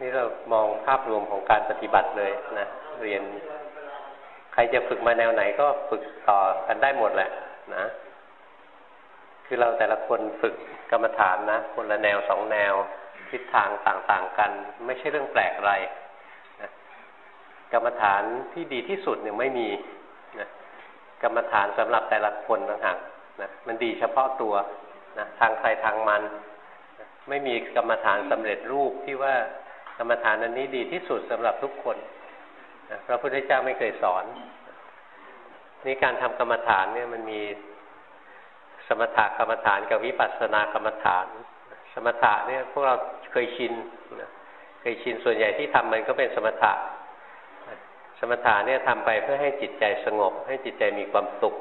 นี่เรามองภาพรวมของการปฏิบัติเลยนะเรียน ใครจะฝึกมาแนวไหนก็ฝึกต่อกันได้หมดแหละนะ คือเราแต่ละคนฝึกกรรมฐานนะคนละแนวสองแนวทิศทางต่างๆกัน ไม่ใช่เรื่องแปลกอะไรนะกรรมฐานที่ดีที่สุดเนี่ยไม่มีนะกรรมฐานสำหรับแต่ละคนต่างหากนะมันดีเฉพาะตัวนะทางใครทางมันนะไม่มีกรรมฐานสำเร็จรูปที่ว่า กรรมฐานอันนี้ดีที่สุดสำหรับทุกคนนะพระพุทธเจ้าไม่เคยสอน นี่การทำกรรมฐานเนี่ยมันมีสมถกรรมฐานกับวิปัสสนากรรมฐาน สมถะเนี่ยพวกเราเคยชินเคยชินส่วนใหญ่ที่ทำมันก็เป็นสมถะ สมถะเนี่ยทำไปเพื่อให้จิตใจสงบ ให้จิตใจมีความสุข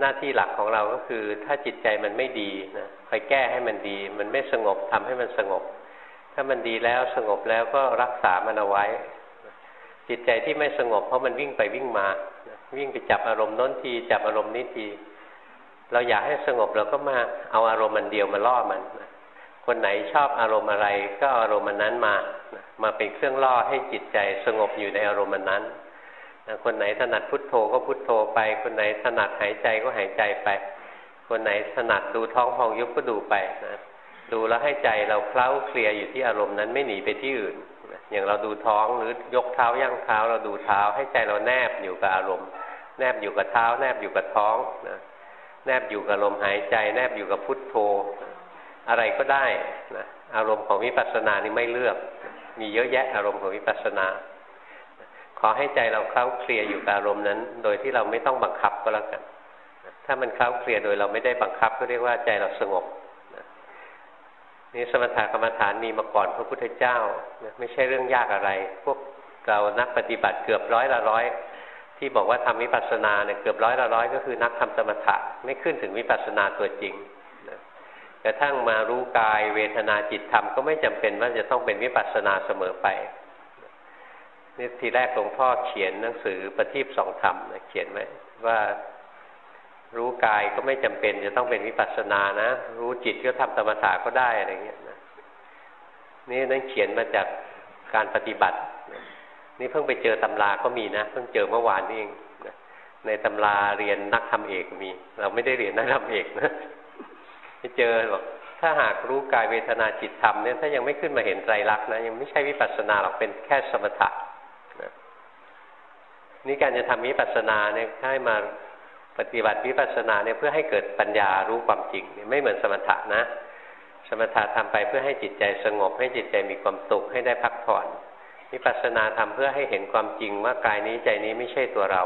หน้าที่หลักของเราก็คือ ถ้าจิตใจมันไม่ดีนะคอยแก้ให้มันดี มันไม่สงบทำให้มันสงบ ถ้ามันดีแล้วสงบแล้วก็รักษามันเอาไว้ จิตใจที่ไม่สงบเพราะมันวิ่งไปวิ่งมา วิ่งไปจับอารมณ์น้นที จับอารมณ์นี้ที เราอยากให้สงบเราก็มาเอาอารมณ์มันเดียวมาล่อมัน คนไหนชอบอารมณ์อะไรก็อารมณ์มันนั้นมา มาเป็นเครื่องล่อให้จิตใจสงบอยู่ในอารมณ์มันนั้นคนไหนถนัดพุทโธก็พุทโธไป คนไหนถนัดหายใจก็หายใจไป คนไหนถนัดดูท้องพองยุบก็ดูไปนะ ดูแล้วให้ใจเราเคล้าเคลียอยู่ที่อารมณ์นั้นไม่หนีไปที่อื่น อย่างเราดูท้องหรือยกเท้าย่างเท้าเราดูเท้า ให้ใจเราแนบอยู่กับอารมณ์ แนบอยู่กับเท้า แนบอยู่กับท้องนะแนบอยู่กับลมหายใจ แนบอยู่กับพุทโธ อะไรก็ได้นะอารมณ์ของวิปัสสนานี่ไม่เลือก มีเยอะแยะอารมณ์ของวิปัสสนา ขอให้ใจเราเคล้าเคลียอยู่กับอารมณ์นั้น โดยที่เราไม่ต้องบังคับก็แล้วกัน ถ้ามันเคล้าเคลียโดยเราไม่ได้บังคับก็เรียกว่าใจเราสงบ นี่สมถกรรมฐานมีมาก่อนพระพุทธเจ้าไม่ใช่เรื่องยากอะไร พวกเรานักปฏิบัติเกือบร้อยละร้อยที่บอกว่าทำวิปัสสนาเนี่ยเกือบร้อยละร้อยก็คือนักทำสมถะไม่ขึ้นถึงวิปัสสนาตัวจริงกระทั่งมารู้กายเวทนาจิตธรรมก็ไม่จำเป็นว่าจะต้องเป็นวิปัสสนาเสมอไปนี่ทีแรกหลวงพ่อเขียนหนังสือประทีปสองธรรมเขียนไว้ว่า รู้กายก็ไม่จำเป็น จะต้องเป็นวิปัสสนานะ รู้จิตก็ทำสมถะก็ได้อะไรเงี้ยนะนี่นั่นเขียนมาจากการปฏิบัติ นี่เพิ่งไปเจอตำราก็มีนะ เพิ่งเจอเมื่อวานนี่เองในตำราเรียนนักทำเอกมี เราไม่ได้เรียนนักทำเอกนะไปเจอบอกถ้าหากรู้กายเวทนาจิตธรรมเนี่ยถ้ายังไม่ขึ้นมาเห็นไตรลักษณ์นะยังไม่ใช่วิปัสสนาหรอกเป็นแค่สมถะนะนี่การจะทำวิปัสสนาเนี่ยให้มา ปฏิบัติวิปัสสนาเนี่ยเพื่อให้เกิดปัญญารู้ความจริงไม่เหมือนสมถะนะ สมถะทำไปเพื่อให้จิตใจสงบ ให้จิตใจมีความสุขให้ได้พักผ่อนวิปัสสนาทำเพื่อให้เห็นความจริงว่ากายนี้ใจนี้ไม่ใช่ตัวเรา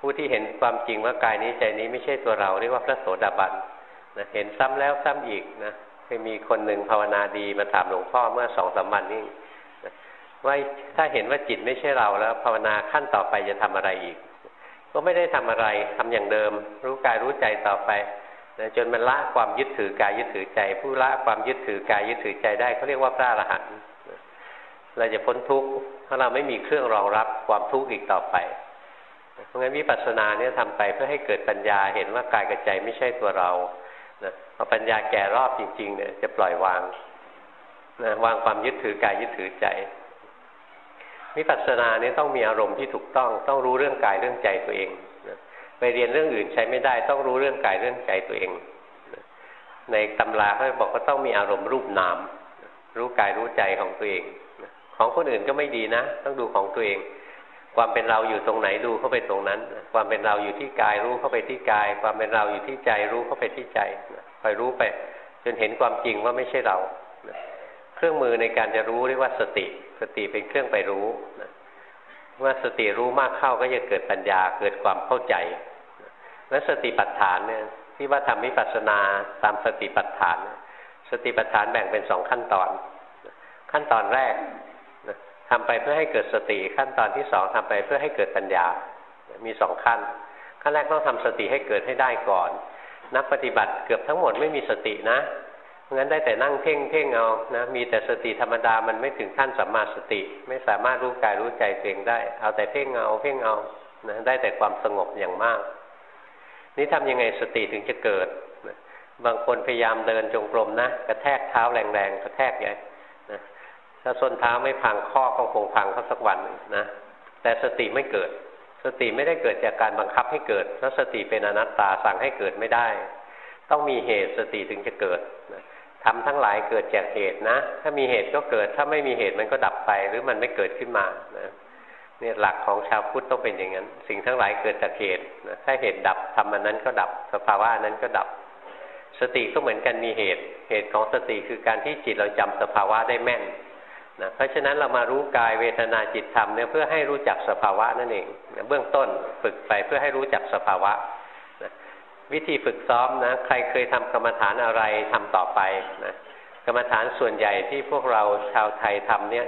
ผู้ที่เห็นความจริงว่ากายนี้ใจนี้ไม่ใช่ตัวเรา เรียกว่าพระโสดาบันนะเห็นซ้ำแล้วซ้ำอีกนะเคยมีคนหนึ่งภาวนาดีมาถามหลวงพ่อเมื่อสองสามวันนี้ว่าถ้าเห็นว่าจิตไม่ใช่เราแล้ว ภาวนาขั้นต่อไปจะทำอะไรอีก ก็ไม่ได้ทำอะไรทำอย่างเดิม รู้กายรู้ใจต่อไปนะจนมันละความยึดถือกายยึดถือใจ ผู้ละความยึดถือกายยึดถือใจได้เขาเรียกว่าพระอรหันต์เราจะพ้นทุกข์ถ้าเราไม่มีเครื่องรองรับความทุกข์อีกต่อไป เพราะงั้นวิปัสสนาเนี่ยทำไปเพื่อให้เกิดปัญญาเห็นว่ากายกับใจไม่ใช่ตัวเรานะพอปัญญาแก่รอบจริงๆเนี่ยจะปล่อยวางนะวางความยึดถือกายยึดถือใจ วิปัสสนาเนี่ยต้องมีอารมณ์ที่ถูกต้อง ต้องรู้เรื่องกายเรื่องใจตัวเองไปเรียนเรื่องอื่นใช้ไม่ได้ต้องรู้เรื่องกายเรื่องใจตัวเอง ในตำราเขาบอกว่าต้องมีอารมณ์รูปนาม รู้กายรู้ใจของตัวเอง ของคนอื่นก็ไม่ดีนะ ต้องดูของตัวเอง ความเป็นเราอยู่ตรงไหนดูเข้าไปตรงนั้น ความเป็นเราอยู่ที่กายรู้เข้าไปที่กาย ความเป็นเราอยู่ที่ใจรู้เข้าไปที่ใจคอยรู้ไป จนเห็นความจริงว่าไม่ใช่เรา เครื่องมือในการจะรู้เรียกว่าสติ สติเป็นเครื่องไปรู้เมื่อสติรู้มากเข้าก็จะเกิดปัญญาเกิดความเข้าใจและสติปัฏฐานเนี่ยที่ว่าทำวิปัสสนาตามสติปัฏฐาน สติปัฏฐานแบ่งเป็นสองขั้นตอน ขั้นตอนแรกทำไปเพื่อให้เกิดสติขั้นตอนที่สองทำไปเพื่อให้เกิดปัญญา มีสองขั้น ขั้นแรกต้องทำสติให้เกิดให้ได้ก่อน นักปฏิบัติเกือบทั้งหมดไม่มีสตินะ งั้นได้แต่นั่งเพ่งเพ่งเอานะมีแต่สติธรรมดามันไม่ถึงขั้นสัมมาสติ ไม่สามารถรู้กายรู้ใจเองได้ เอาแต่เพ่งเอาเพ่งเอานะได้แต่ความสงบอย่างมาก นี่ทำยังไงสติถึงจะเกิดบางคนพยายามเดินจงกรมนะกระแทกเท้าแรงๆกระแทกใหญ่ถ้าส้นเท้าไม่พังข้อก็คงพังเขาสักวันนะแต่สติไม่เกิด สติไม่ได้เกิดจากการบังคับให้เกิดแล้วสติเป็นอนัตตาสั่งให้เกิดไม่ได้ ต้องมีเหตุสติถึงจะเกิด ทำทั้งหลายเกิดจากเหตุนะ ถ้ามีเหตุก็เกิด ถ้าไม่มีเหตุมันก็ดับไป หรือมันไม่เกิดขึ้นมานะเนี่ยหลักของชาวพุทธต้องเป็นอย่างนั้น สิ่งทั้งหลายเกิดจากเหตุนะถ้าเหตุดับทำมันนั้นก็ดับ สภาวะนั้นก็ดับ สติก็เหมือนกันมีเหตุ เหตุของสติคือการที่จิตเราจำสภาวะได้แม่นนะเพราะฉะนั้นเรามารู้กายเวทนาจิตธรรมเนี่ยเพื่อให้รู้จักสภาวะนั่นเองนะเบื้องต้นฝึกไปเพื่อให้รู้จักสภาวะ วิธีฝึกซ้อมนะ ใครเคยทำกรรมฐานอะไรทำต่อไปนะกรรมฐานส่วนใหญ่ที่พวกเราชาวไทยทำเนี่ย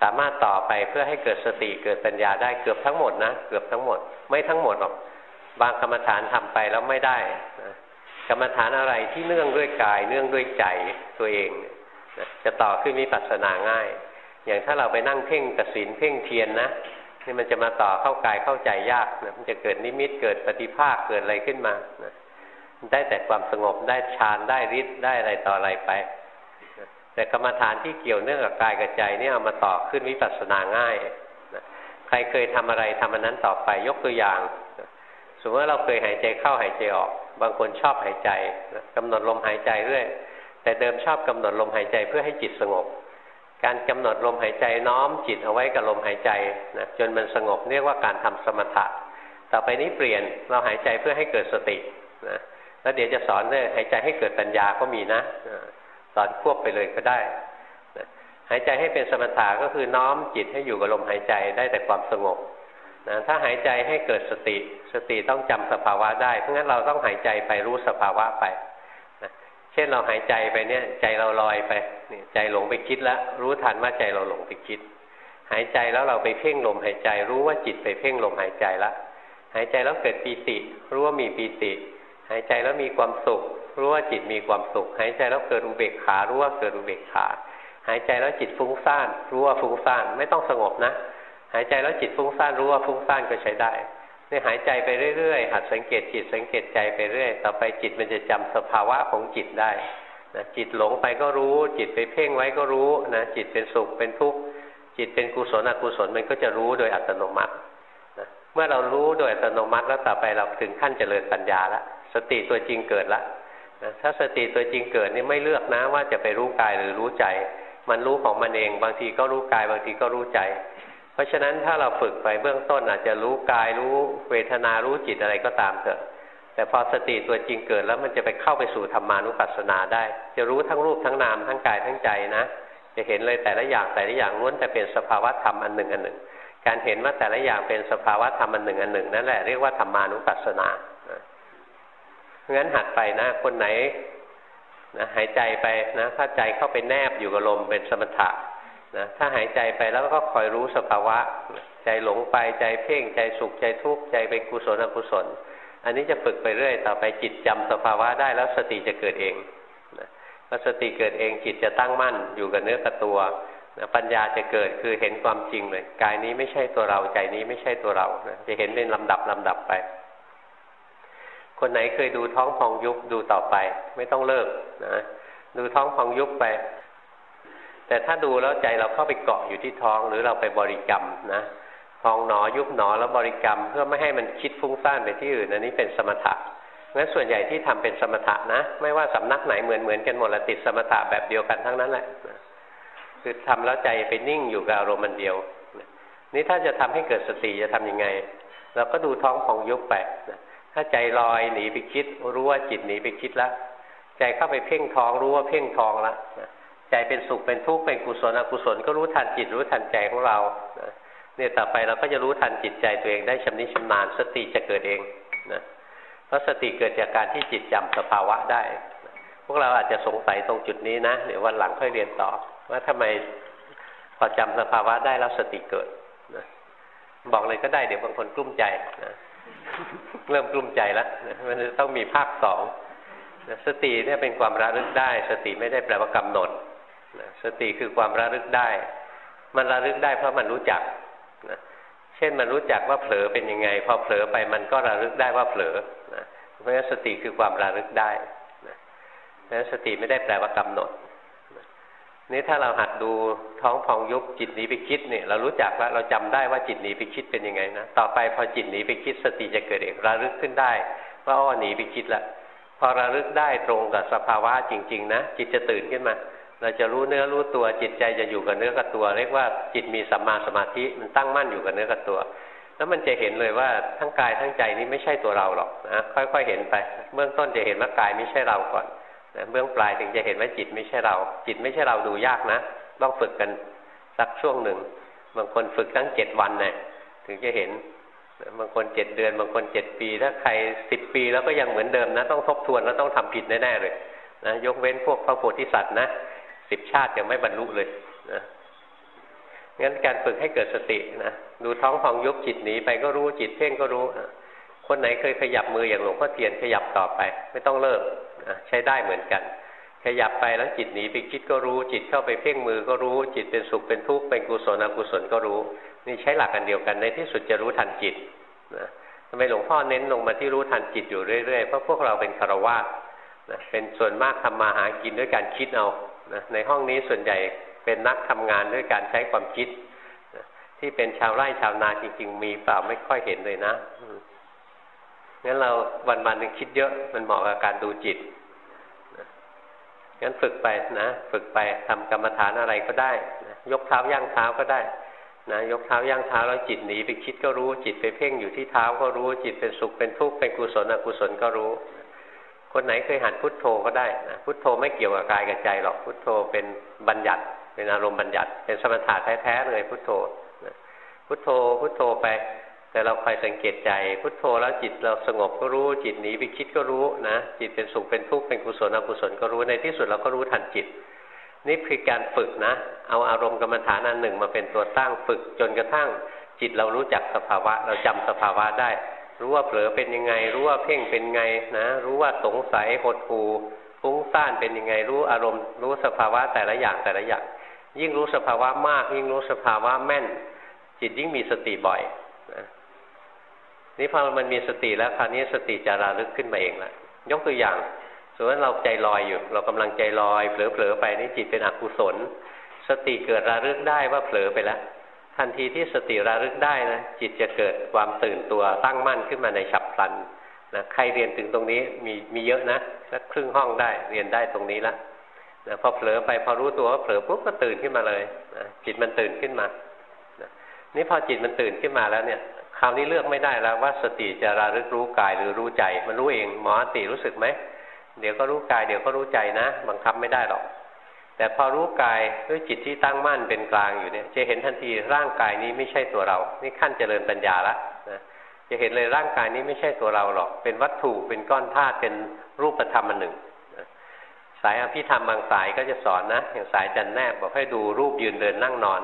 สามารถต่อไปเพื่อให้เกิดสติเกิดปัญญาได้เกือบทั้งหมดนะเกือบทั้งหมด ไม่ทั้งหมดหรอกบางกรรมฐานทำไปแล้วไม่ได้นะกรรมฐานอะไรที่เนื่องด้วยกาย เนื่องด้วยใจตัวเองนะจะต่อขึ้นมีปัสนาง่าย อย่างถ้าเราไปนั่งเพ่งกสินเพ่งเทียนนะ นี่มันจะมาต่อเข้ากายเข้าใจยากนะมันจะเกิดนิมิตเกิดปฏิภาคเกิดอะไรขึ้นมานะได้แต่ความสงบได้ฌานได้ฤทธิ์ได้อะไรต่ออะไรไปแต่กรรมฐานที่เกี่ยวเนื่องกับกายกับใจนี่เอามาต่อขึ้นวิปัสสนาง่ายนะใครเคยทำอะไรทำอันนั้นต่อไปยกตัวอย่างสมมติว่าเราเคยหายใจเข้าหายใจออก บางคนชอบหายใจนะกำหนดลมหายใจเรื่อยแต่เดิมชอบกำหนดลมหายใจเพื่อให้จิตสงบ การกำหนดลมหายใจน้อมจิตเอาไว้กับลมหายใจนะจนมันสงบเรียกว่าการทำสมถะ ต่อไปนี้เปลี่ยนเราหายใจเพื่อให้เกิดสตินะแล้วเดี๋ยวจะสอนเลยหายใจให้เกิดปัญญาก็มีนะสอนควบไปเลยก็ได้หายใจให้เป็นสมถะก็คือน้อมจิตให้อยู่กับลมหายใจได้แต่ความสงบนะถ้าหายใจให้เกิดสติ สติต้องจำสภาวะได้เพราะงั้นเราต้องหายใจไปรู้สภาวะไป เช่นเราหายใจไปเนี่ย ใจเราลอยไปนี่ใจหลงไปคิดแล้วรู้ทันว่าใจเราหลงไปคิด หายใจแล้วเราไปเพ่งลมหายใจ รู้ว่าจิตไปเพ่งลมหายใจแล้วหายใจแล้วเกิดปีติ รู้ว่ามีปีติ หายใจแล้วมีความสุข รู้ว่าจิตมีความสุข หายใจแล้วเกิดอุเบกขา รู้ว่าเกิดอุเบกขา หายใจแล้วจิตฟุ้งซ่าน รู้ว่าฟุ้งซ่าน ไม่ต้องสงบนะ หายใจแล้วจิตฟุ้งซ่าน รู้ว่าฟุ้งซ่านก็ใช้ได้ เนี่ยหายใจไปเรื่อยๆหัดสังเกตจิตสังเกตใจไปเรื่อย ต่อไปจิตมันจะจำสภาวะของจิตได้นะจิตหลงไปก็รู้ จิตไปเพ่งไว้ก็รู้นะจิตเป็นสุขเป็นทุกข์จิตเป็นกุศลอกุศลมันก็จะรู้โดยอัตโนมัตินะเมื่อเรารู้โดยอัตโนมัติแล้วต่อไปเราถึงขั้นเจริญปัญญาแล้วสติตัวจริงเกิดแล้วนะถ้าสติตัวจริงเกิดนี่ไม่เลือกนะว่าจะไปรู้กายหรือรู้ใจ มันรู้ของมันเอง บางทีก็รู้กาย บางทีก็รู้ใจ ราะฉะนั้นถ้าเราฝึกไปเบื้องต้นอาจจะรู้กายรู้เวทนารู้จิตอะไรก็ตามเถอะ แต่พอสติตัวจริงเกิดแล้วมันจะไปเข้าไปสู่ธรรมานุปัสสนาได้ จะรู้ทั้งรูปทั้งนามทั้งกายทั้งใจนะ จะเห็นเลยแต่ละอย่างแต่ละอย่างล้วนแต่เป็นสภาวะธรรมอันหนึ่งอันหนึ่ง การเห็นว่าแต่ละอย่างเป็นสภาวะธรรมอันหนึ่งอันหนึ่งนั่นแหละเรียกว่าธรรมานุปัสสนางั้นหัดไปนะ คนไหนนะหายใจไปนะถ้าใจเข้าไปแนบอยู่กับลมเป็นสมถะ นะถ้าหายใจไปแล้วก็คอยรู้สภาวะ ใจหลงไปใจเพ่งใจสุขใจทุกข์ใจเป็นกุศลอกุศล อันนี้จะฝึกไปเรื่อย ต่อไปจิตจำสภาวะได้แล้วสติจะเกิดเองนะพอสติเกิดเองจิตจะตั้งมั่นอยู่กับเนื้อกับตัวนะปัญญาจะเกิดคือเห็นความจริงเลยกายนี้ไม่ใช่ตัวเราใจนี้ไม่ใช่ตัวเรานะจะเห็นเป็นลำดับลำดับไป คนไหนเคยดูท้องพองยุบดูต่อไป ไม่ต้องเลิกนะดูท้องพองยุบไป แต่ถ้าดูแล้วใจเราเข้าไปเกาะอยู่ที่ท้อง หรือเราไปบริกรรมนะพองหนอยุบหนอแล้วบริกรรม เพื่อไม่ให้มันคิดฟุ้งซ่านไปที่อื่นอันนี้เป็นสมถะงั้นส่วนใหญ่ที่ทำเป็นสมถะนะ ไม่ว่าสำนักไหนเหมือนเหมือนกันหมดละติดสมถะแบบเดียวกันทั้งนั้นแหละคือทำแล้วใจไปนิ่งอยู่กับอารมณ์มันเดียวนี่ถ้าจะทำให้เกิดสติจะทํำยังไง เราก็ดูท้องพองยุบไปะถ้าใจลอยหนีไปคิด รู้ว่าจิตหนีไปคิดแล้วใจเข้าไปเพ่งท้องรู้ว่าเพ่งท้องแล้ว ใจเป็นสุขเป็นทุกข์เป็นกุศลอกุศลก็รู้ทันจิตรู้ทันใจของเราเนี่ยต่อไปเราก็จะรู้ทันจิตใจตัวเองได้ชำนิชำนาญสติจะเกิดเองนะเพราะสติเกิดจากการที่จิตจำสภาวะได้ พวกเราอาจจะสงสัยตรงจุดนี้นะเดี๋ยววันหลังค่อยเรียนต่อ ว่าทำไมพอจำสภาวะได้แล้วสติเกิดนะบอกเลยก็ได้เดี๋ยวบางคนกลุ้มใจนะเริ่มกลุ้มใจแล้วมันจะต้องมีภาคสองสติเนี่ยเป็นความระลึกได้ สติไม่ได้แปลว่ากำหนด สติคือความระลึกได้ มันระลึกได้เพราะมันรู้จักเช่นมันรู้จักว่าเผลอเป็นยังไง พอเผลอไปมันก็ระลึกได้ว่าเผลอเพราะฉะนั้นสติคือความระลึกได้นะสติไม่ได้แปลว่ากำหนดนี่ถ้าเราหัดดูท้องพองยุบจิตหนีไปคิดเนี่ยเรารู้จักแล้วเราจำได้ว่าจิตหนีไปคิดเป็นยังไงนะต่อไปพอจิตหนีไปคิดสติจะเกิดเองระลึกขึ้นได้ว่าอ้อหนีไปคิดละพอระลึกได้ตรงกับสภาวะจริง ๆ นะจิตจะตื่นขึ้นมา เราจะรู้เนื้อรู้ตัวจิตใจจะอยู่กับเนื้อกับตัว เรียกว่าจิตมีสัมมาสมาธิมันตั้งมั่นอยู่กับเนื้อกับตัว แล้วมันจะเห็นเลยว่าทั้งกายทั้งใจนี้ไม่ใช่ตัวเราหรอกนะค่อยๆเห็นไป เบื้องต้นจะเห็นว่ากายไม่ใช่เราก่อนนะเบื้องปลายถึงจะเห็นว่าจิตไม่ใช่เรา จิตไม่ใช่เราดูยากนะต้องฝึกกันสักช่วงหนึ่งบางคนฝึกตั้งเจ็ดวันเนะี่ยถึงจะเห็นบางคนเจ็ดเดือนบางคนเจ็ดปี ถ้าใครสิบปีแล้วก็ยังเหมือนเดิมนะ ต้องทบทวนแล้วต้องทำผิดแน่ๆเลยนะยกเว้นพวกพระโพธิสัตว์นะ สิบชาติยังไม่บรรลุเลยนะงั้นการฝึกให้เกิดสตินะดูท้องฟองยุบจิตหนีไปก็รู้จิตเพ่งก็รู้นะคนไหนเคยขยับมืออย่างหลวงพ่อเทียนขยับต่อไป ไม่ต้องเลิกนะใช้ได้เหมือนกัน ขยับไปแล้วจิตหนีไปคิดก็รู้ จิตเข้าไปเพ่งมือก็รู้ จิตเป็นสุขเป็นทุกข์เป็นกุศลอกุศลก็รู้ นี่ใช้หลักกันเดียวกันในที่สุดจะรู้ทันจิตนะทำไมหลวงพ่อเน้นลงมาที่รู้ทันจิตอยู่เรื่อยๆเพราะพวกเราเป็นคารวะนะเป็นส่วนมากทำมาหากินด้วยการคิดเอา นะในห้องนี้ส่วนใหญ่เป็นนักทำงานด้วยการใช้ความคิดนะที่เป็นชาวไร่ชาวนาจริง ๆ มีเปล่าไม่ค่อยเห็นเลยนะงั้นเราวันๆนึงคิดเยอะมันเหมาะกับการดูจิตงั้นฝึกไปนะฝึกไปทำกรรมฐานอะไรก็ได้นะยกเท้าย่างเท้าก็ได้นะยกเท้าย่างเท้าแล้วจิตหนีไปคิดก็รู้จิตไปเพ่งอยู่ที่เท้าก็รู้จิตเป็นสุขเป็นทุกข์เป็นกุศลอกุศลก็รู้ คนไหนเคยหัดพุทโธก็ได้นะพุทโธไม่เกี่ยวกับกายกับใจหรอกพุทโธเป็นบัญญัติเป็นอารมณ์บัญญัติ เป็นสมถะแท้ๆเลยพุทโธนะพุทโธพุทโธไป แต่เราคอยสังเกตใจ พุทโธแล้วจิตเราสงบก็รู้ จิตหนีไปคิดก็รู้นะจิตเป็นสุขเป็นทุกข์เป็นกุศลอกุศลก็รู้ในที่สุดเราก็รู้ทันจิต นี่คือการฝึกนะ เอาอารมณ์กรรมฐานอันหนึ่งมาเป็นตัวตั้งฝึกจนกระทั่งจิตเรารู้จักสภาวะ เราจำสภาวะได้ รู้ว่าเผลอเป็นยังไง รู้ว่าเพ่งเป็นไงนะ รู้ว่าสงสัยหดหูฟุ้งซ่านเป็นยังไง รู้อารมณ์ รู้สภาวะแต่ละอย่างแต่ละอย่าง ยิ่งรู้สภาวะมาก ยิ่งรู้สภาวะแม่น จิตยิ่งมีสติบ่อยนะนี่พอมันมีสติแล้วคราวนี้สติจะระลึกขึ้นมาเองละยกตัวอย่างสมมติเราใจลอยอยู่ เรากำลังใจลอยเผลอๆไปนี่จิตเป็นอกุศล สติเกิดระลึกได้ว่าเผลอไปแล้ว ทันทีที่สติระลึกได้นะจิตจะเกิดความตื่นตัวตั้งมั่นขึ้นมาในฉับพลันนะใครเรียนถึงตรงนี้มีมีเยอะนะสักครึ่งห้องได้เรียนได้ตรงนี้ละนะพอเผลอไปพอรู้ตัวว่าเผลอปุ๊บก็ตื่นขึ้นมาเลยนะจิตมันตื่นขึ้นมานะนี่พอจิตมันตื่นขึ้นมาแล้วเนี่ย คราวนี้เลือกไม่ได้แล้วว่าสติจะระลึกรู้กายหรือรู้ใจ มันรู้เองหมอติรู้สึกไหมเดี๋ยวก็รู้กายเดี๋ยวก็รู้ใจนะบังคับไม่ได้หรอก แต่พอรู้กายด้วยจิตที่ตั้งมั่นเป็นกลางอยู่เนี่ย จะเห็นทันทีร่างกายนี้ไม่ใช่ตัวเรา นี่ขั้นเจริญปัญญาละนะจะเห็นเลยร่างกายนี้ไม่ใช่ตัวเราหรอก เป็นวัตถุเป็นก้อนธาตุเป็นรูปธรรมอันหนึ่งสายอภิธรรมบางสายก็จะสอนนะอย่างสายจันแนบบอกให้ดูรูปยืนเดินนั่งนอน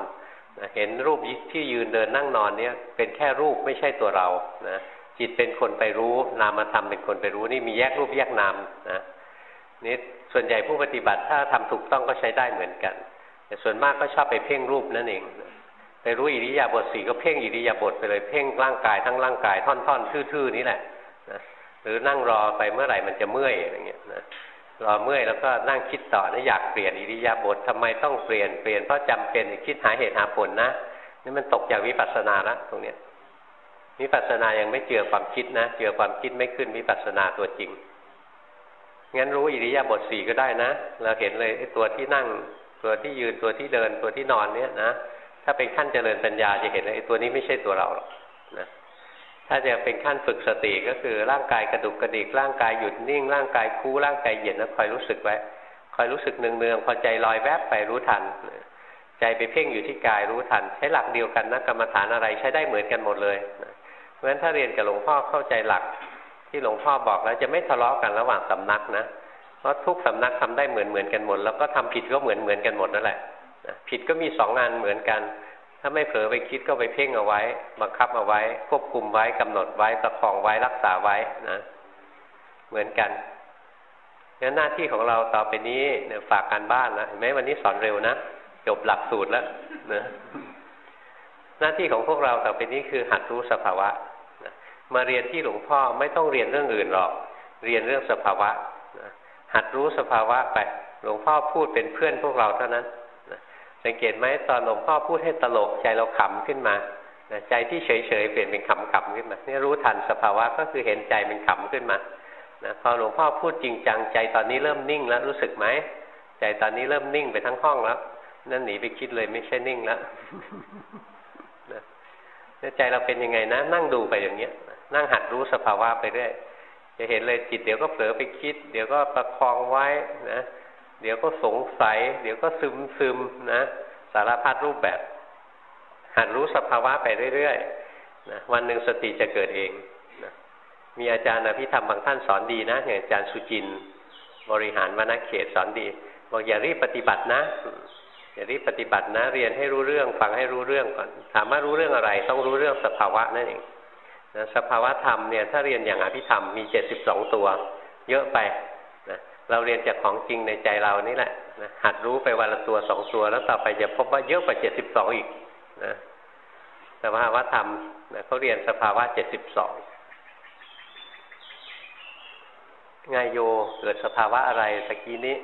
เห็นรูปที่ยืนเดินนั่งนอนเนี่ย เป็นแค่รูปไม่ใช่ตัวเรานะจิตเป็นคนไปรู้นามธรรมเป็นคนไปรู้นี่มีแยกรูปแยกนามนะนี่ ส่วนใหญ่ผู้ปฏิบัติถ้าทำถูกต้องก็ใช้ได้เหมือนกัน แต่ส่วนมากก็ชอบไปเพ่งรูปนั่นเองไปรู้อิริยาบถสี่ก็เพ่งอิริยาบถไปเลยเพ่งร่างกายทั้งร่างกายท่อนๆทื่อๆนี้แหละนะหรือนั่งรอไปเมื่อไหร่มันจะเมื่อยอะไรเงี้ยนะรอเมื่อยแล้วก็นั่งคิดต่อนะอยากเปลี่ยนอิริยาบถทำไมต้องเปลี่ยนเปลี่ยนเพราะจำเป็นคิดหาเหตุหาผลนะนี่มันตกจากวิปัสสนาละตรงเนี้ยวิปัสสนายังไม่เจอความคิดนะ เจอความคิดไม่ขึ้นวิปัสสนาตัวจริง งั้นรู้อิริยาบถสี่ก็ได้นะ เราเห็นเลยตัวที่นั่ง ตัวที่ยืนตัวที่เดินตัวที่นอนเนี้ยนะถ้าเป็นขั้นเจริญปัญญาจะเห็นเลยไอ้ตัวนี้ไม่ใช่ตัวเราหรอกนะถ้าจะเป็นขั้นฝึกสติก็คือร่างกายกระดุกกระดิกร่างกายหยุดนิ่ง ร่างกายคู่ร่างกายเย็นแล้วคอยรู้สึกไว้คอยรู้สึกเนืองๆพอใจลอยแวบไปรู้ทัน ใจไปเพ่งอยู่ที่กายรู้ทัน ใช้หลักเดียวกันนะกรรมฐานอะไรใช้ได้เหมือนกันหมดเลยนะเพราะฉะนั้นถ้าเรียนกับหลวงพ่อเข้าใจหลัก ที่หลวงพ่อบอกแล้วจะไม่ทะเลาะกันระหว่างสำนักนะเพราะทุกสำนักทำได้เหมือนเหมือนกันหมด แล้วก็ทำผิดก็เหมือนเหมือนกันหมดนั่นแหละผิดก็มีสองงานเหมือนกัน ถ้าไม่เผลอไปคิดก็ไปเพ่งเอาไว้ บังคับเอาไว้ ควบคุมไว้กำหนดไว้ประคองไว้รักษาไว้นะเหมือนกันงั้นหน้าที่ของเราต่อไปนี้เนี่ยฝากการบ้านนะเห็นไหมวันนี้สอนเร็วนะจบหลักสูตรแล้วนะหน้าที่ของพวกเราต่อไปนี้คือหัดรู้สภาวะ มาเรียนที่หลวงพ่อไม่ต้องเรียนเรื่องอื่นหรอก เรียนเรื่องสภาวะหัดรู้สภาวะไปหลวงพ่อพูดเป็นเพื่อนพวกเราเท่านั้นสังเกตไหมตอนหลวงพ่อพูดให้ตลกใจเราขำขึ้นมาใจที่เฉยๆเปลี่ยนเป็นขำๆขึ้นมาเนี่รู้ทันสภาวะก็คือเห็นใจเป็นขำขึ้นมานะพอหลวงพ่อพูดจริงจังใจตอนนี้เริ่มนิ่งแล้วรู้สึกไหมใจตอนนี้เริ่มนิ่งไปทั้งห้องแล้ว นั่นหนีไปคิดเลยไม่ใช่นิ่งแล้วใจเราเป็นยังไงนะ นั่งดูไปอย่างเงี้ยนั่ นั่งหัดรู้สภาวะไปเรื่อยจะเห็นเลยจิตเดี๋ยวก็เผลอไปคิด เดี๋ยวก็ประคองไว้นะเดี๋ยวก็สงสัย เดี๋ยวก็ซึมซึมนะสารพัดรูปแบบ หัดรู้สภาวะไปเรื่อยๆนะวันหนึ่งสติจะเกิดเองนะมีอาจารย์อภิธรรมบางท่านสอนดีนะอย่างอาจารย์สุจิน บริหารวนาเขตสอนดีบอกอย่ารีบปฏิบัตินะอย่ารีบปฏิบัตินะ เรียนให้รู้เรื่อง ฟังให้รู้เรื่องก่อนถามว่ารู้เรื่องอะไร ต้องรู้เรื่องสภาวะนั่นเอง นะสภาวะธรรมเนี่ยถ้าเรียนอย่างอภิธรรมมีเจ็ดสิบสองตัว เยอะไปนะเราเรียนจากของจริงในใจเรานี่แหละนะหัดรู้ไปวันละตัวสองตัว แล้วต่อไปจะพบว่าเยอะกว่าเจ็ดสิบสองอีกนะสภาวะธรรมนะเขาเรียนสภาวะเจ็ดสิบสองไงโยเกิดสภาวะอะไรตะกี้นี้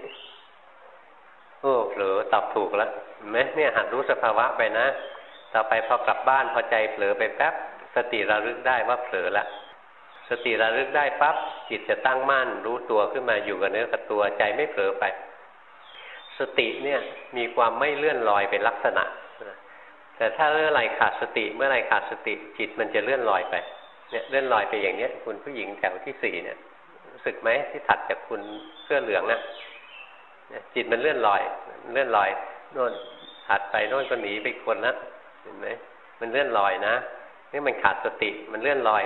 โอ้เผลอตอบถูกแล้วไหมเนี่ยหัดรู้สภาวะไปนะ ต่อไปพอกลับบ้านพอใจเผลอไปแป๊บ สติระลึกได้ว่าเผลอละสติระลึกได้ปั๊บจิตจะตั้งมั่น รู้ตัวขึ้นมาอยู่กับเนื้อกับตัวใจไม่เผลอไป สติเนี่ยมีความไม่เลื่อนลอยเป็นลักษณะ แต่ถ้าเมื่อไรขาดสติเมื่อไรขาดสติจิตมันจะเลื่อนลอยไปเนี่ยเลื่อนลอยไปอย่างเนี้ย คุณผู้หญิงแถวที่สี่เนี่ยรู้สึกไหมที่ถัดจากคุณเสื้อเหลืองนะจิตมันเลื่อนลอย เลื่อนลอยโน่นถัดไปโน่นก็หนีไปคนละเห็นไหมมันเลื่อนลอยนะ นี่มันขาดสติมันเลื่อนลอย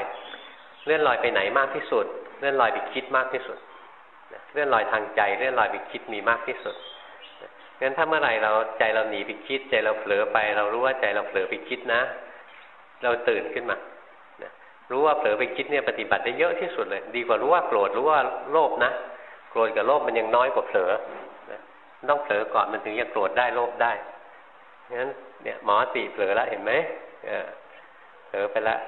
เลื่อนลอยไปไหนมากที่สุด เลื่อนลอยไปคิดมากที่สุดเลื่อนลอยทางใจ เลื่อนลอยไปคิดมีมากที่สุดงั้นถ้าเมื่อไหร่เราใจเราหนีไปคิด ใจเราเผลอไป เรารู้ว่าใจเราเผลอไปคิดนะ เราตื่นขึ้นมารู้ว่าเผลอไปคิดเนี่ยปฏิบัติได้เยอะที่สุดเลย ดีกว่ารู้ว่าโกรธรู้ว่าโลภนะโกรธกับโลภมันยังน้อยกว่าเผลอต้องเผลอก่อนมันถึงจะโกรธได้โลภได้งั้นเนี่ยหมอติเผลอแล้วเห็นไหม เผลอไปล้ว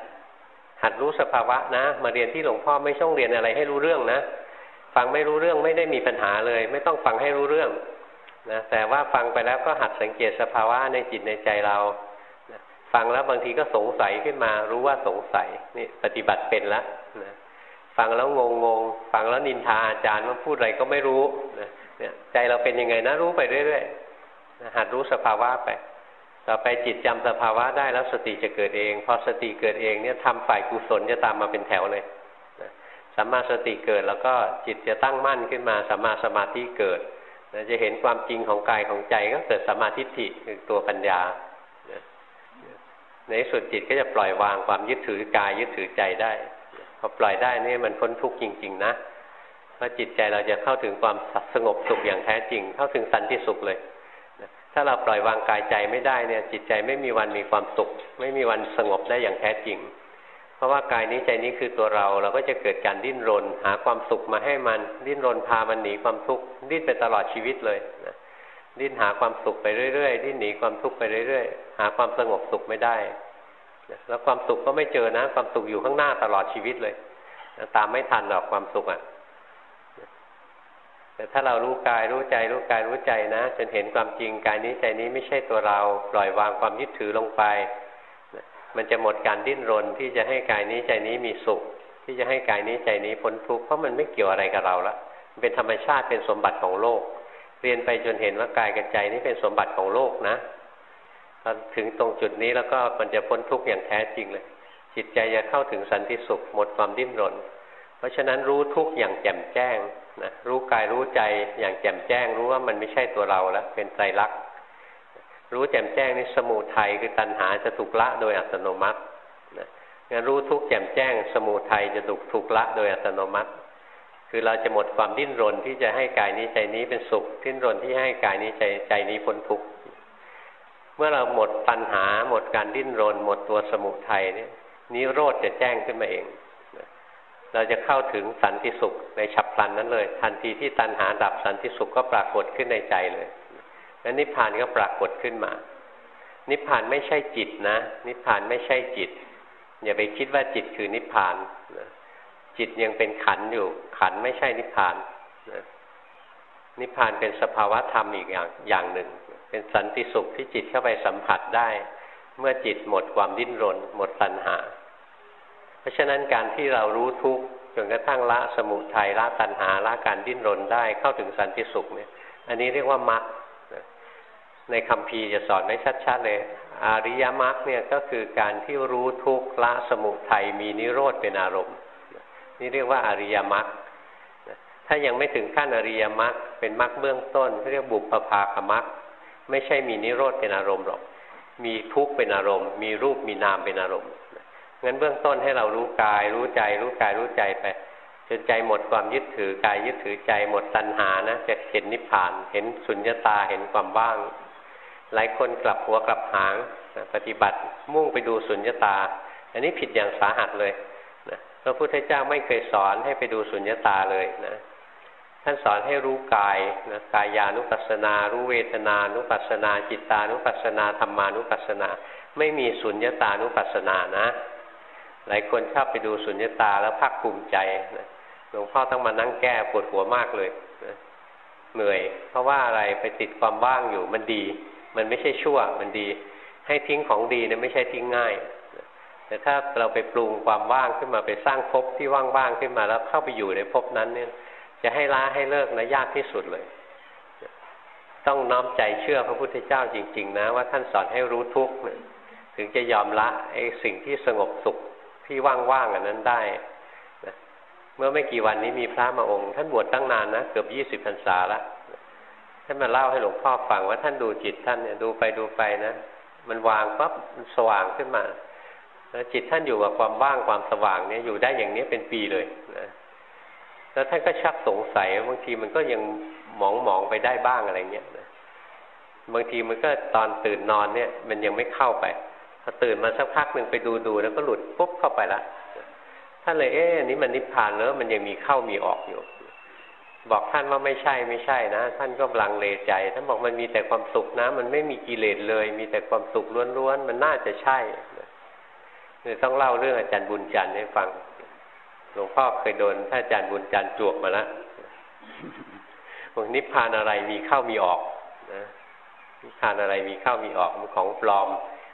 หัดรู้สภาวะนะ มาเรียนที่หลวงพ่อไม่ต้องเรียนอะไรให้รู้เรื่องนะ ฟังไม่รู้เรื่องไม่ได้มีปัญหาเลย ไม่ต้องฟังให้รู้เรื่องนะแต่ว่าฟังไปแล้วก็หัดสังเกตสภาวะในจิตในใจเรานะฟังแล้วบางทีก็สงสัยขึ้นมารู้ว่าสงสัยนี่ปฏิบัติเป็นแล้วนะฟังแล้วงงงงฟังแล้วนินทาอาจารย์ว่าพูดอะไรก็ไม่รู้นะเนี่ยใจเราเป็นยังไงนะรู้ไปเรื่อยๆหัดรู้สภาวะไป ต่อไปจิตจำสภาวะได้แล้วสติจะเกิดเอง พอสติเกิดเองเนี่ยทำฝ่ายกุศลจะตามมาเป็นแถวเลยสัมมาสติเกิดแล้วก็จิตจะตั้งมั่นขึ้นมาสัมมาสมาธิเกิดจะเห็นความจริงของกายของใจก็เกิดสัมมาทิฏฐิคือตัวปัญญาในสุดจิตก็จะปล่อยวางความยึดถือกายยึดถือใจได้พอปล่อยได้นี่มันพ้นทุกข์จริง ๆ นะพราะจิตใจเราจะเข้าถึงความสงบสุขอย่างแท้จริง เข้าถึงสันติสุขเลย ถ้าเราปล่อยวางกายใจไม่ได้เนี่ย จิตใจไม่มีวันมีความสุข ไม่มีวันสงบได้อย่างแท้จริง เพราะว่ากายนี้ใจนี้คือตัวเรา เราก็จะเกิดการดิ้นรน หาความสุขมาให้มัน ดิ้นรนพามันหนีความทุกข์ดิ้นไปตลอดชีวิตเลยนะดิ้นหาความสุขไปเรื่อยๆดิ้นหนีความทุกข์ไปเรื่อยๆ หาความสงบสุขไม่ได้แล้วความสุขก็ไม่เจอนะ ความสุขอยู่ข้างหน้าตลอดชีวิตเลย ตามไม่ทันหรอกความสุขอะ แต่ถ้าเรารู้กายรู้ใจรู้กายรู้ใจนะจนเห็นความจริงกายนี้ใจนี้ไม่ใช่ตัวเรา ปล่อยวางความยึดถือลงไป มันจะหมดการดิ้นรนที่จะให้กายนี้ใจนี้มีสุข ที่จะให้กายนี้ใจนี้พ้นทุกข์เพราะมันไม่เกี่ยวอะไรกับเราละมันเป็นธรรมชาติเป็นสมบัติของโลก เรียนไปจนเห็นว่ากายกับใจนี้เป็นสมบัติของโลกนะพอถึงตรงจุดนี้แล้วก็มันจะพ้นทุกข์อย่างแท้จริงเลยจิตใจจะเข้าถึงสันติสุขหมดความดิ้นรน เพราะฉะนั้นรู้ทุกข์อย่างแจ่มแจ้งนะรู้กายรู้ใจอย่างแจ่มแจ้ง รู้ว่ามันไม่ใช่ตัวเราแล้วเป็นไตรลักษณ์รู้แจ่มแจ้งนี่สมูทัยคือตัณหาจะถูกละโดยอัตโนมัตินะงั้นรู้ทุกแจ่มแจ้ง สมูทัยจะถูกถูกละโดยอัตโนมัติ คือเราจะหมดความดิ้นรนที่จะให้กายนี้ใจนี้เป็นสุขดิ้นรนที่ให้กายนี้ใจใจนี้พ้นทุกข์เมื่อเราหมดตัณหาหมดการดิ้นรน หมดตัวสมุทัยนี่นิโรธจะแจ้งขึ้นมาเอง เราจะเข้าถึงสันติสุขในฉับพลันนั้นเลย ทันทีที่ตัณหาดับสันติสุขก็ปรากฏขึ้นในใจเลยแล้วนิพพานก็ปรากฏขึ้นมา นิพพานไม่ใช่จิตนะ นิพพานไม่ใช่จิต อย่าไปคิดว่าจิตคือนิพพานจิตยังเป็นขันอยู่ ขันไม่ใช่นิพพานนิพพานเป็นสภาวะธรรมอีกอย่างอย่างหนึ่ง เป็นสันติสุขที่จิตเข้าไปสัมผัสได้ เมื่อจิตหมดความดิ้นรน หมดตัณหา เพราะฉะนั้นการที่เรารู้ทุกข์จนกระทั่งละสมุทัยละตัณหาละการดิ้นรนได้เข้าถึงสันติสุขเนี่ยอันนี้เรียกว่ามรรคในคำพีจะสอนไว้ชัดๆเลย อริยมรรคเนี่ยก็คือการที่รู้ทุกข์ละสมุทัยมีนิโรธเป็นอารมณ์ นี่เรียกว่าอริยมรรคถ้ายังไม่ถึงขั้นอริยมรรคเป็นมรรคเบื้องต้นเรียกบุพภาคมรรคไม่ใช่มีนิโรธเป็นอารมณ์หรอก มีทุกข์เป็นอารมณ์ มีรูปมีนามเป็นอารมณ์ งั้นเบื้องต้นให้เรารู้กาย รู้ใจ รู้กายรู้ใจไปจนใจหมดความยึดถือกายยึดถือใจหมดตัณหานะจะเห็นนิพพาน เห็นสุญญตาเห็นความว่าง หลายคนกลับหัวกลับหางปฏิบัติมุ่งไปดูสุญญตา อันนี้ผิดอย่างสาหัสเลยนะพระพุทธเจ้าไม่เคยสอนให้ไปดูสุญญตาเลยนะท่านสอนให้รู้กายนะกายานุปัสสนา รู้เวทนานุปัสสนา จิตานุปัสสนาธรรมานุปัสสนา ไม่มีสุญญตานุปัสสนานะ หลายคนชอบไปดูสุญญตาแล้วภาคภูมิใจนะหลวงพ่อต้องมานั่งแก้ปวดหัวมากเลยนะเหนื่อย เพราะว่าอะไรไปติดความว่างอยู่มันดี มันไม่ใช่ชั่ว มันดี ให้ทิ้งของดีเนี่ยไม่ใช่ทิ้งง่ายแต่ถ้าเราไปปรุงความว่างขึ้นมาไปสร้างภพที่ว่างๆขึ้นมาแล้วเข้าไปอยู่ในภพนั้นเนี่ย จะให้ละให้เลิกนะยากที่สุดเลย ต้องน้อมใจเชื่อพระพุทธเจ้าจริง ๆ นะ ว่าท่านสอนให้รู้ทุกข์ถึงจะยอมละไอ้สิ่งที่สงบสุข ที่ว่างๆอันนั้นได้เมื่อไม่กี่วันนี้มีพระมาองค์ ท่านบวชตั้งนานนะเกือบยี่สิบพรรษาละท่านมาเล่าให้หลวงพ่อฟังว่าท่านดูจิตท่านเนี่ยดูไปดูไปนะมันวางปั๊บมันสว่างขึ้นมาแล้วจิตท่านอยู่กับความว่างความสว่างเนี่ยอยู่ได้อย่างนี้เป็นปีเลยนะแล้วท่านก็ชักสงสัยบางทีมันก็ยังหมองหมองไปได้บ้างอะไรเงี้ยนะบางทีมันก็ตอนตื่นนอนเนี่ย มันยังไม่เข้าไป พอตื่นมาสักพักหนึ่งไปดูดูแล้วก็หลุดปุ๊บเข้าไปละท่านเลยเอ๊ะนี้มันนิพพานแล้วมันยังมีเข้ามีออกอยู่ บอกท่านว่าไม่ใช่ไม่ใช่นะ ท่านก็ลังเลใจ ท่านบอกมันมีแต่ความสุขนะ มันไม่มีกิเลสเลย มีแต่ความสุขล้วนๆมันน่าจะใช่เนี่ยต้องเล่าเรื่องอาจารย์บุญจันทร์ให้ฟังหลวงพ่อเคยโดนท่านอาจารย์บุญจันทร์จวกมาแล้วบอกนิพพานอะไรมีเข้ามีออกนะนิพพานอะไรมีเข้ามีออกมันของปลอม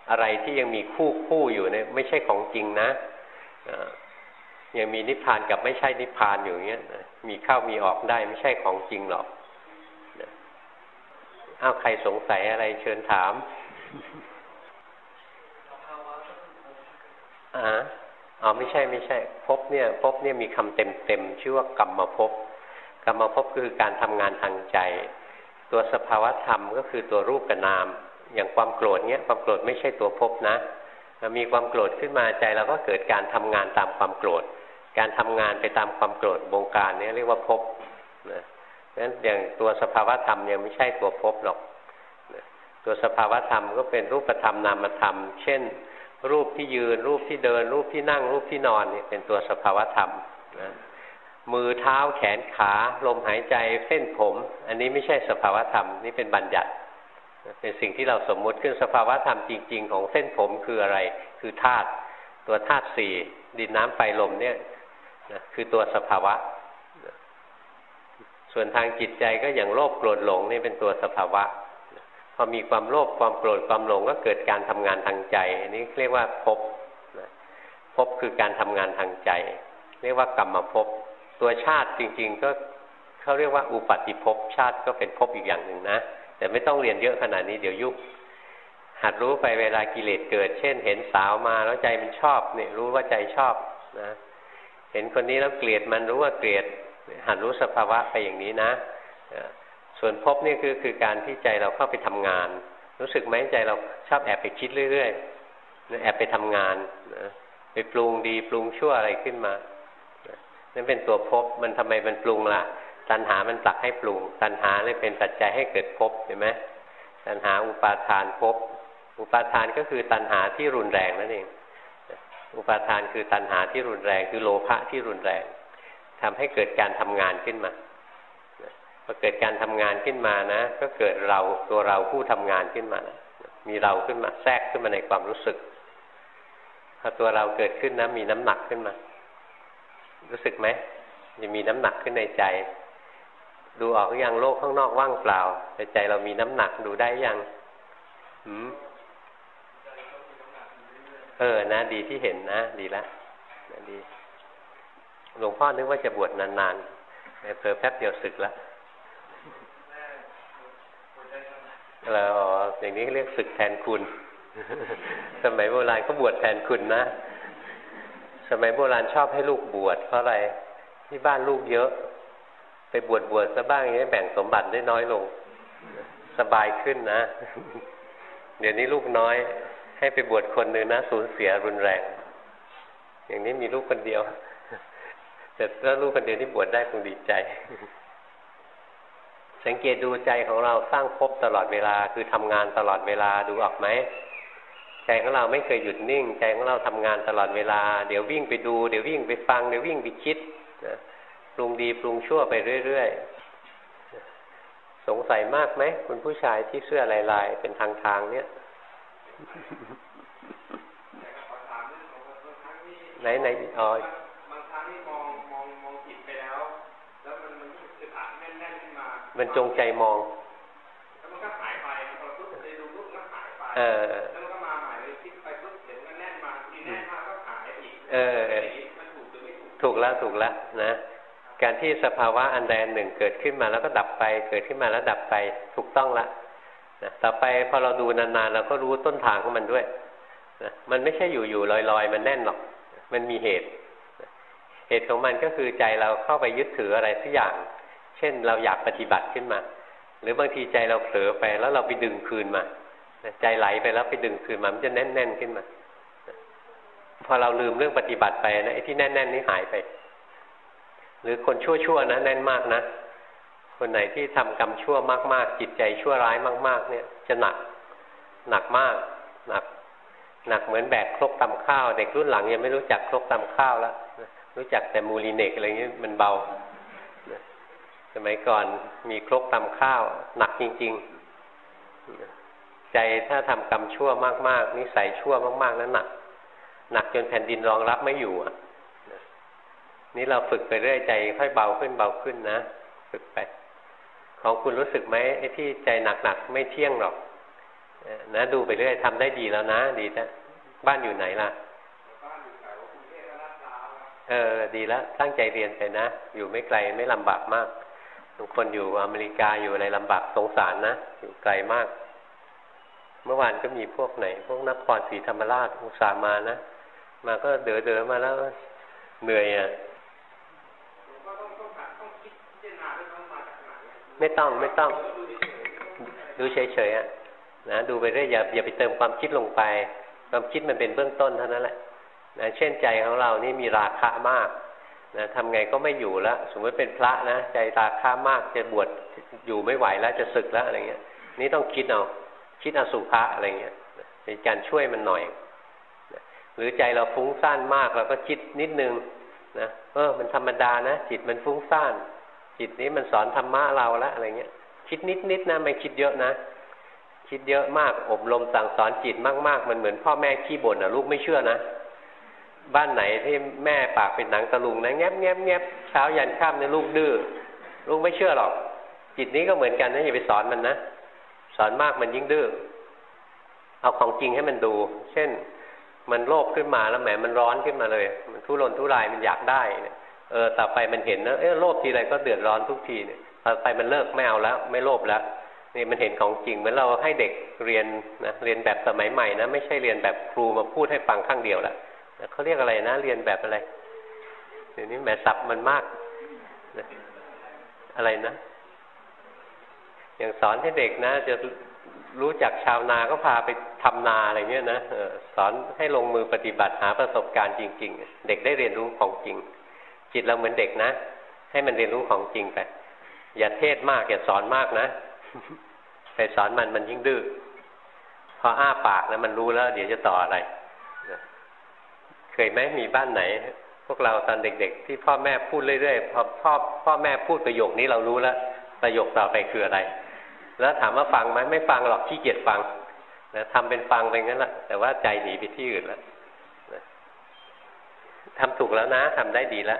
อะไรที่ยังมีคู่คู่อยู่เนี่ยไม่ใช่ของจริงนะยังมีนิพพานกับไม่ใช่นิพพานอยู่อย่างเงี้ยมีเข้ามีออกได้ไม่ใช่ของจริงหรอกอ้าวใครสงสัยอะไรเชิญถามอ่าอ๋อไม่ใช่ไม่ใช่พบเนี่ยพบเนี่ยมีคำเต็มเต็มชื่อว่ากรรมภพกรรมภพคือการทำงานทางใจ ตัวสภาวธรรมก็คือตัวรูปกับนาม อย่างความโกรธเนี่ยความโกรธไม่ใช่ตัวภพนะมีความโกรธขึ้นมาใจเราก็เกิดการทำงานตามความโกรธ การทำงานไปตามความโกรธบงการนี้เรียกว่าภพนะนั้นอย่างตัวสภาวธรรมยังไม่ใช่ตัวภพหรอกตัวสภาวธรรมก็เป็นรูปธรรมนามธรรม เช่น รูปที่ยืน รูปที่เดิน รูปที่นั่ง รูปที่นอนนี่เป็นตัวสภาวธรรมนะมือเท้าแขนขา ลมหายใจเส้นผม อันนี้ไม่ใช่สภาวธรรม นี่เป็นบัญญัติ เป็นสิ่งที่เราสมมุติขึ้นสภาวะธรรมจริง ๆ ของเส้นผมคืออะไร คือธาตุตัวธาตุสี่ดินน้ำไฟลมเนี่ยนะคือตัวสภาวะ ส่วนทางจิตใจก็อย่างโลภโกรธหลงนี่เป็นตัวสภาวะ พอมีความโลภความโกรธความหลงก็เกิดการทำงานทางใจอันนี้เรียกว่าภพภพคือการทำงานทางใจ เรียกว่ากรรมภพตัวชาติจริง ๆ ก็เขาเรียกว่าอุปัติภพชาติก็เป็นภพอีกอย่างหนึ่งนะ แต่ไม่ต้องเรียนเยอะขนาดนี้เดี๋ยวยุบหัดรู้ไปเวลากิเลสเกิด เช่น เห็นสาวมาแล้วใจมันชอบเนี่ยรู้ว่าใจชอบนะเห็นคนนี้แล้วเกลียดมันรู้ว่าเกลียด หัดรู้สภาวะไปอย่างนี้นะ ส่วนพบนี่คือคือการที่ใจเราเข้าไปทำงาน รู้สึกไหมใจเราชอบแอบไปคิดเรื่อยๆแอบไปทำงานนะไปปรุงดีปรุงชั่วอะไรขึ้นมานั่นเป็นตัวพบมันทำไมมันปรุงล่ะ ตัณหามันตักให้ปรุง ตัณหาเลยเป็นปัจจัยให้เกิดพบเห็นไหมตัณหาอุปาทานพบอุปาทานก็คือตัณหาที่รุนแรงนั่นเอง อุปาทานคือตัณหาที่รุนแรง คือโลภะที่รุนแรงทำให้เกิดการทำงานขึ้นมาพอเกิดการทำงานขึ้นมานะ ก็เกิดเราตัวเราผู้ทำงานขึ้นมานะมีเราขึ้นมาแทรกขึ้นมาในความรู้สึกพอตัวเราเกิดขึ้นนะมีน้ำหนักขึ้นมา รู้สึกไหมจะมีน้ำหนักขึ้นในใจ ดูออกอยังโลกข้างนอกว่างเปล่า แต่ใจเรามีน้ำหนักดูได้ยังหืมเออนะ ดีที่เห็นนะ ดีละนะดี หลวงพ่อนึกว่าจะบวชนานๆแต่เพิ่แป๊บเดียวศึกละแล้วอย่างนี้เรียกศึกแทนคุณ สมัยโบราณก็บวชแทนคุณนะ สมัยโบราณชอบให้ลูกบวชเพราะอะไร ที่บ้านลูกเยอะ บวชบวชซะบ้างอย่างนี้แบ่งสมบัติได้น้อยลง สบายขึ้นนะ เดี๋ยวนี้ลูกน้อย ให้ไปบวชคนหนึ่งนะสูญเสียรุนแรง อย่างนี้มีลูกคนเดียว แต่ถ้าลูกคนเดียวที่บวชได้คงดีใจ สังเกตดูใจของเราสร้างภพตลอดเวลา คือทำงานตลอดเวลาดูออกไหมใจของเราไม่เคยหยุดนิ่ง ใจของเราทำงานตลอดเวลา เดี๋ยววิ่งไปดู เดี๋ยววิ่งไปฟัง เดี๋ยววิ่งไปคิดนะ ปรุงดีปรุงชั่วไปเรื่อยๆ สงสัยมากไหมคุณผู้ชายที่เสื้อลายๆ เป็นทางทางเนี้ยไหนไหนอ๋อบางครั้งนี่มองมองมองจิตไปแล้วแล้วมันมันอึดอัดแน่นๆขึ้นมามันจงใจมองแล้วมันก็หายไปพอปุ๊บเลยดูปุ๊บก็หายไปเออแล้วมันก็มาใหม่เลยคิดไปปุ๊บเดี๋ยวมันแน่นมาทีแน่นมาก็หายอีกเออมันถูกหรือไม่ถูกถูกแล้วถูกแล้วนะ การที่สภาวะอันใดอันหนึ่งเกิดขึ้นมาแล้วก็ดับไป เกิดขึ้นมาแล้วดับไปถูกต้องละนะต่อไปพอเราดูนานๆเราก็รู้ต้นทางของมันด้วยนะมันไม่ใช่อยู่ๆลอยๆ มันแน่นหรอก มันมีเหตุ เหตุของมันก็คือใจเราเข้าไปยึดถืออะไรสักอย่าง เช่นเราอยากปฏิบัติขึ้นมา หรือบางทีใจเราเผลอไปแล้วเราไปดึงคืนมา ใจไหลไปแล้วไปดึงคืนมา มันจะแน่นๆขึ้นมา พอเราลืมเรื่องปฏิบัติไปนะไอ้ที่แน่นๆนี้หายไป หรือคนชั่วๆนะแน่นมากนะ คนไหนที่ทำกรรมชั่วมากๆ จิตใจชั่วร้ายมาก ๆ เนี่ยจะหนัก หนักมากหนักหนักเหมือนแบกครกตำข้าว เด็กรุ่นหลังยังไม่รู้จักครกตำข้าวแล้วรู้จักแต่มูลีเนกอะไรเงี้ยมันเบาสมัยก่อนมีครกตำข้าว หนักจริง ๆ ใจถ้าทำกรรมชั่วมากๆ นิสัยชั่วมากๆนั้นหนักหนักจนแผ่นดินรองรับไม่อยู่อะ นี่เราฝึกไปเรื่อยใจค่อยเบาขึ้นเบาขึ้นนะ ฝึกไป ของคุณรู้สึกไหมไอ้ที่ใจหนักๆไม่เที่ยงหรอกนะดูไปเรื่อยทำได้ดีแล้วนะ ดีนะบ้านอยู่ไหนล่ะเออ ดีแล้วตั้งใจเรียนไปนะ อยู่ไม่ไกลไม่ลำบากมากบางคนอยู่อเมริกาอยู่อะไรลำบากสงสารนะ อยู่ไกลมาก เมื่อวานก็มีพวกไหน พวกนครศรีธรรมราชอุตสามานะ มาก็เด๋อเด๋อมาแล้วเหนื่อยอะ ไม่ต้องไม่ต้อง ดูเฉยๆอะนะดูไปเรื่อยอย่าอย่าไปเติมความคิดลงไป ความคิดมันเป็นเบื้องต้นเท่านั้นแหละนะเช่นใจของเรานี่มีราคะมากนะทำไงก็ไม่อยู่แล้วสมมติเป็นพระนะใจราคะมากจะบวชอยู่ไม่ไหวแล้วจะศึกแล้วอะไรเงี้ย นี่ต้องคิดเอาคิดอสุภะอะไรเงี้ยเป็นการช่วยมันหน่อย หรือใจเราฟุ้งซ่านมากเราก็คิดนิดนึงนะเออมันธรรมดานะจิตมันฟุ้งซ่าน จิตนี้มันสอนธรรมะเราแล้วอะไรเงี้ย คิดนิดนิดนะไม่คิดเยอะนะ คิดเยอะมากอบรมสั่งสอนจิตมาก ๆ มันเหมือนพ่อแม่ขี้บ่นอะลูกไม่เชื่อนะ บ้านไหนที่แม่ปากเป็นหนังตะลุงนะแงบแงบแงบเช้ายันค่ำเนี่ยลูกดื้อลูกไม่เชื่อหรอก จิตนี้ก็เหมือนกันนะอย่าไปสอนมันนะสอนมากมันยิ่งดื้อเอาของจริงให้มันดู เช่น มันโลภขึ้นมาแล้วแหมมันร้อนขึ้นมาเลย มันทุรนทุรายมันอยากได้เนี่ย ออต่อไปมันเห็นนะเออโลภทีไรก็เดือดร้อนทุกทีเนี่ยต่อไปมันเลิกไม่เอาแล้วไม่โลภแล้วนี่มันเห็นของจริงเหมือนเราให้เด็กเรียนนะเรียนแบบสมัยใหม่นะไม่ใช่เรียนแบบครูมาพูดให้ฟังข้างเดียวละเขาเรียกอะไรนะ เรียนแบบอะไรเดี๋ยวนี้แหมสับมันมากนะอะไรนะอย่างสอนให้เด็กนะ จะรู้จักชาวนาก็พาไปทำนาอะไรเงี้ยนะสอนให้ลงมือปฏิบัติหาประสบการณ์จริง ๆ เด็กได้เรียนรู้ของจริง จิตเราเหมือนเด็กนะ ให้มันเรียนรู้ของจริงไป อย่าเทศมาก อย่าสอนมากนะ ไปสอนมันมันยิ่งดื้อ พออ้าปากนะมันรู้แล้ว เดี๋ยวจะต่ออะไร เคยไหมมีบ้านไหน พวกเราตอนเด็ก ๆ ที่พ่อแม่พูดเรื่อยๆ พอพ่อพ่อแม่พูดประโยคนี้เรารู้แล้ว ประโยคต่อไปคืออะไร แล้วถามว่าฟังไหมไม่ฟังหรอกขี้เกียจฟังนะทำเป็นฟังไปงั้นแหละแต่ว่าใจหนีไปที่อื่นแล้วทำถูกแล้วนะทำได้ดีแล้ว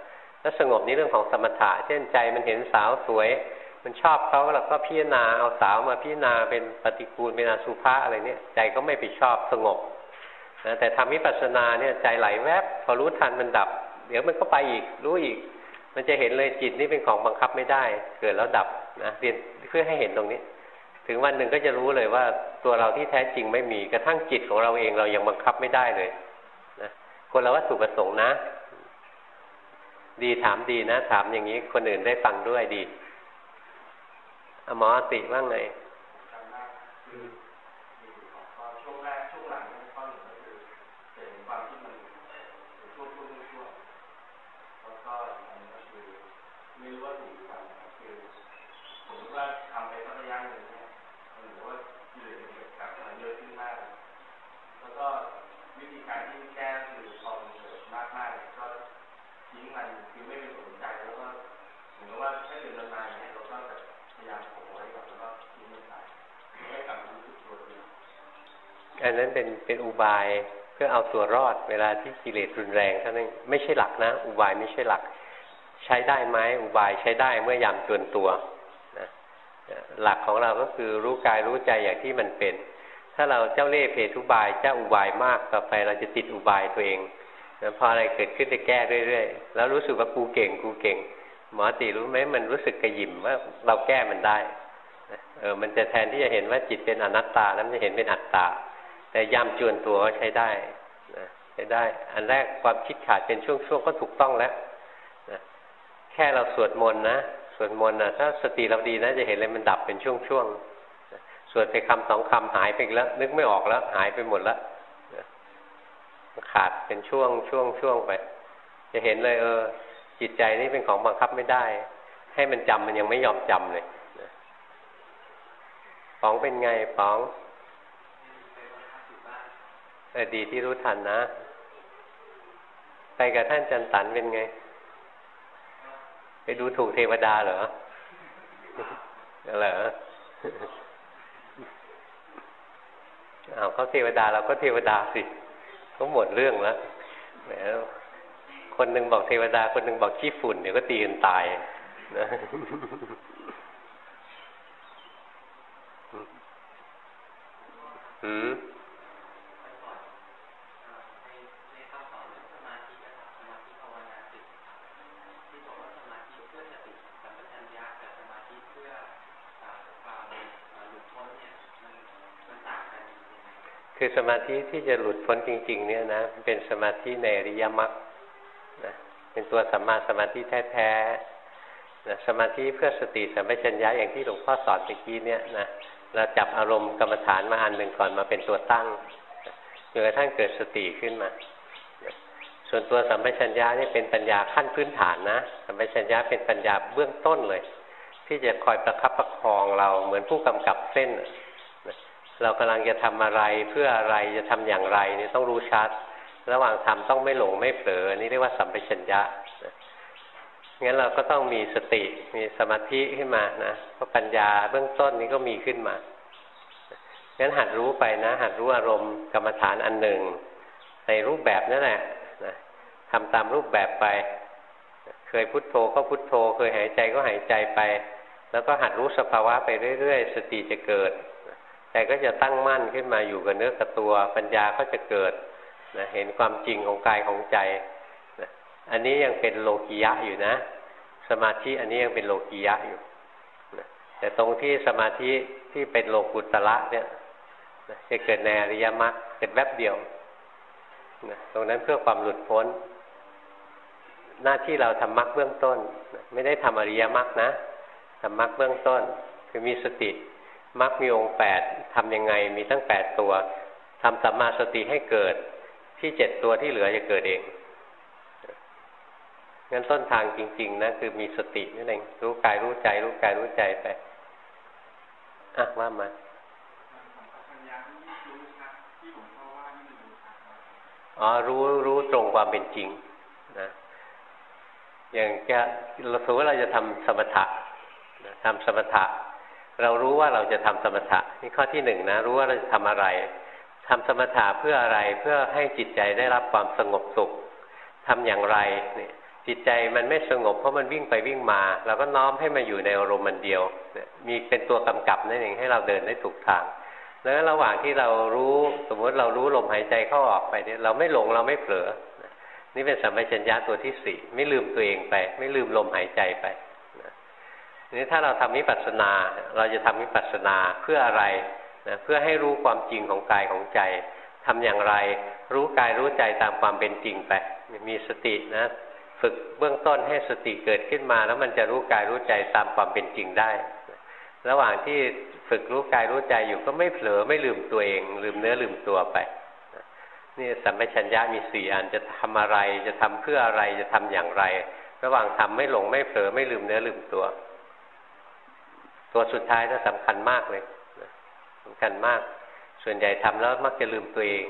แล้วสงบนี้เรื่องของสมถะ เช่นใจมันเห็นสาวสวย มันชอบเขาเราก็พิจารณาเอาสาวมาพิจารณาเป็นปฏิกูลเป็นอสุภะอะไรเนี่ย ใจก็ไม่ไปชอบสงบนะแต่ทำวิปัสสนาเนี่ยใจไหลแวบ พอรู้ทันมันดับ เดี๋ยวมันก็ไปอีกรู้อีก มันจะเห็นเลยจิตนี่เป็นของบังคับไม่ได้ เกิดแล้วดับนะเรียนเพื่อให้เห็นตรงนี้ ถึงวันหนึ่งก็จะรู้เลยว่าตัวเราที่แท้จริงไม่มีกระทั่งจิตของเราเองเรายังบังคับไม่ได้เลยนะคนละวัตถุประสงค์นะ ดีถามดีนะ ถามอย่างนี้คนอื่นได้ฟังด้วยดีอโมติว่างไร หมอติว่างไงอันนั้นเป็นเป็นอุบายเพื่อเอาตัวรอดเวลาที่กิเลสรุนแรงเท่านั้นไม่ใช่หลักนะ อุบายไม่ใช่หลัก ใช้ได้ไหมอุบายใช้ได้เมื่อยามจวนตัวนะหลักของเราก็คือรู้กายรู้ใจอย่างที่มันเป็น ถ้าเราเจ้าเล่ห์เพทุบายเจ้าอุบายมากต่อไปเราจะติดอุบายตัวเอง นะพออะไรเกิดขึ้นจะแก้เรื่อยๆ แล้วรู้สึกว่ากูเก่งกูเก่ง หมอตีรู้ไหมมันรู้สึกกระยิมว่าเราแก้มันได้เออมันจะแทนที่จะเห็นว่าจิตเป็นอนัตตาแล้วมันจะเห็นเป็นอัตตา แต่ย่ำจวนตัวก็ใช้ได้นะใช้ได้ อันแรกความคิดขาดเป็นช่วงๆก็ถูกต้องแล้วนะแค่เราสวดมนต์นะสวดมนต์นะถ้าสติเราดีนะจะเห็นเลยมันดับเป็นช่วงๆสวดไปคำสองคำหายไปแล้ว นึกไม่ออกแล้ว หายไปหมดแล้ว ขาดเป็นช่วงช่วงช่วงไป จะเห็นเลย เออ จิตใจนี่เป็นของบังคับไม่ได้ ให้มันจำมันยังไม่ยอมจำเลยป๋องเป็นไงป๋องเออดีที่รู้ทันนะ ไปกับท่านจันตันเป็นไง ไปดูถูกเทวดาเหรอเหรอเอาเขาเทวดาเราก็เทวดาสิ ก็หมดเรื่องแล้วแล้วคนหนึ่งบอกเทวดา คนหนึ่งบอกขี้ฝุ่นเดี๋ยวก็ตีกันตายนะอืม คือสมาธิที่จะหลุดพ้นจริง ๆ เนี่ยนะเป็นสมาธิในอริยมรรคนะเป็นตัวสัมมาสมาธิแท้ๆนะสมาธิเพื่อสติสัมปชัญญะอย่างที่หลวงพ่อสอนเมื่อกี้เนี่ยนะเราจับอารมณ์กรรมฐานมาอันหนึ่งก่อนมาเป็นตัวตั้งจนกระทั่งเกิดสติขึ้นมา ส่วนตัวสัมปชัญญะนี่เป็นปัญญาขั้นพื้นฐานนะสัมปชัญญะเป็นปัญญาเบื้องต้นเลย ที่จะคอยประคับประคองเราเหมือนผู้กำกับเส้น เรากำลังจะทำอะไรเพื่ออะไรจะทำอย่างไรนี่ต้องรู้ชัด ระหว่างทำต้องไม่หลงไม่เผลอนี่เรียกว่าสัมปชัญญะงั้นเราก็ต้องมีสติมีสมาธิขึ้นมานะก็ปัญญาเบื้องต้นนี้ก็มีขึ้นมางั้นหัดรู้ไปนะ หัดรู้อารมณ์กรรมฐานอันหนึ่ง ในรูปแบบนั่นแหละนะทำตามรูปแบบไป เคยพุทโธก็พุทโธ เคยหายใจก็หายใจไป แล้วก็หัดรู้สภาวะไปเรื่อยๆ สติจะเกิด ใจก็จะตั้งมั่นขึ้นมาอยู่กับเนื้อกับตัว ปัญญาก็จะเกิดนะเห็นความจริงของกายของใจนะอันนี้ยังเป็นโลกิยะอยู่นะ สมาธิอันนี้ยังเป็นโลกิยะอยู่นะแต่ตรงที่สมาธิที่เป็นโลกุตละเนี่ยนะจะเกิดในอริยมรรคเกิดแวบเดียวนะตรงนั้นเพื่อความหลุดพ้น หน้าที่เราทำมรรคเบื้องต้นนะไม่ได้ทำอริยมรรคนะทำมรรคเบื้องต้น คือมีสติ มรรคมีองค์แปดทำยังไงมีตั้งแปดตัวทำสัมมาสติให้เกิด ที่เจ็ดตัวที่เหลือจะเกิดเองงั้นต้นทางจริง ๆ นะ คือมีสตินั่นเองรู้กายรู้ใจ รู้กายรู้ใจไปอะว่ามาอ๋อรู้รู้ตรงความเป็นจริงนะอย่างแกเราสมมติเราจะทำสมถะทำสมถะ เรารู้ว่าเราจะทำสมถะนี่ข้อที่หนึ่งนะ รู้ว่าเราจะทำอะไรทำสมถะเพื่ออะไรเพื่อให้จิตใจได้รับความสงบสุขทำอย่างไรเนี่ยจิตใจมันไม่สงบเพราะมันวิ่งไปวิ่งมาเราก็น้อมให้มาอยู่ในอารมณ์มันเดียวมีเป็นตัวกำกับนั่นเองให้เราเดินได้ถูกทางแล้วระหว่างที่เรารู้สมมติเรารู้ลมหายใจเข้าออกไปเนี่ยเราไม่หลงเราไม่เผลอนี่เป็นสัมปชัญญะตัวที่สี่ไม่ลืมตัวเองไป ไม่ลืมลมหายใจไป นี่ถ้าเราทำวิปัสสนา เราจะทำวิปัสสนาเพื่ออะไรนะเพื่อให้รู้ความจริงของกายของใจทำอย่างไร รู้กายรู้ใจตามความเป็นจริงไปมีสตินะฝึกเบื้องต้นให้สติเกิดขึ้นมา แล้วมันจะรู้กายรู้ใจตามความเป็นจริงได้ ระหว่างที่ฝึกรู้กายรู้ใจอยู่ก็ไม่เผลอไม่ลืมตัวเอง ลืมเนื้อลืมตัวไปนี่สัมปชัญญะมีสี่อันจะทำอะไรจะทำเพื่ออะไรจะทำอย่างไร ระหว่างทำไม่หลงไม่เผลอไม่ลืมเนื้อลืมตัว ตัวสุดท้ายน่าสำคัญมากเลยสำคัญมาก ส่วนใหญ่ทำแล้วมักจะลืมตัวเอง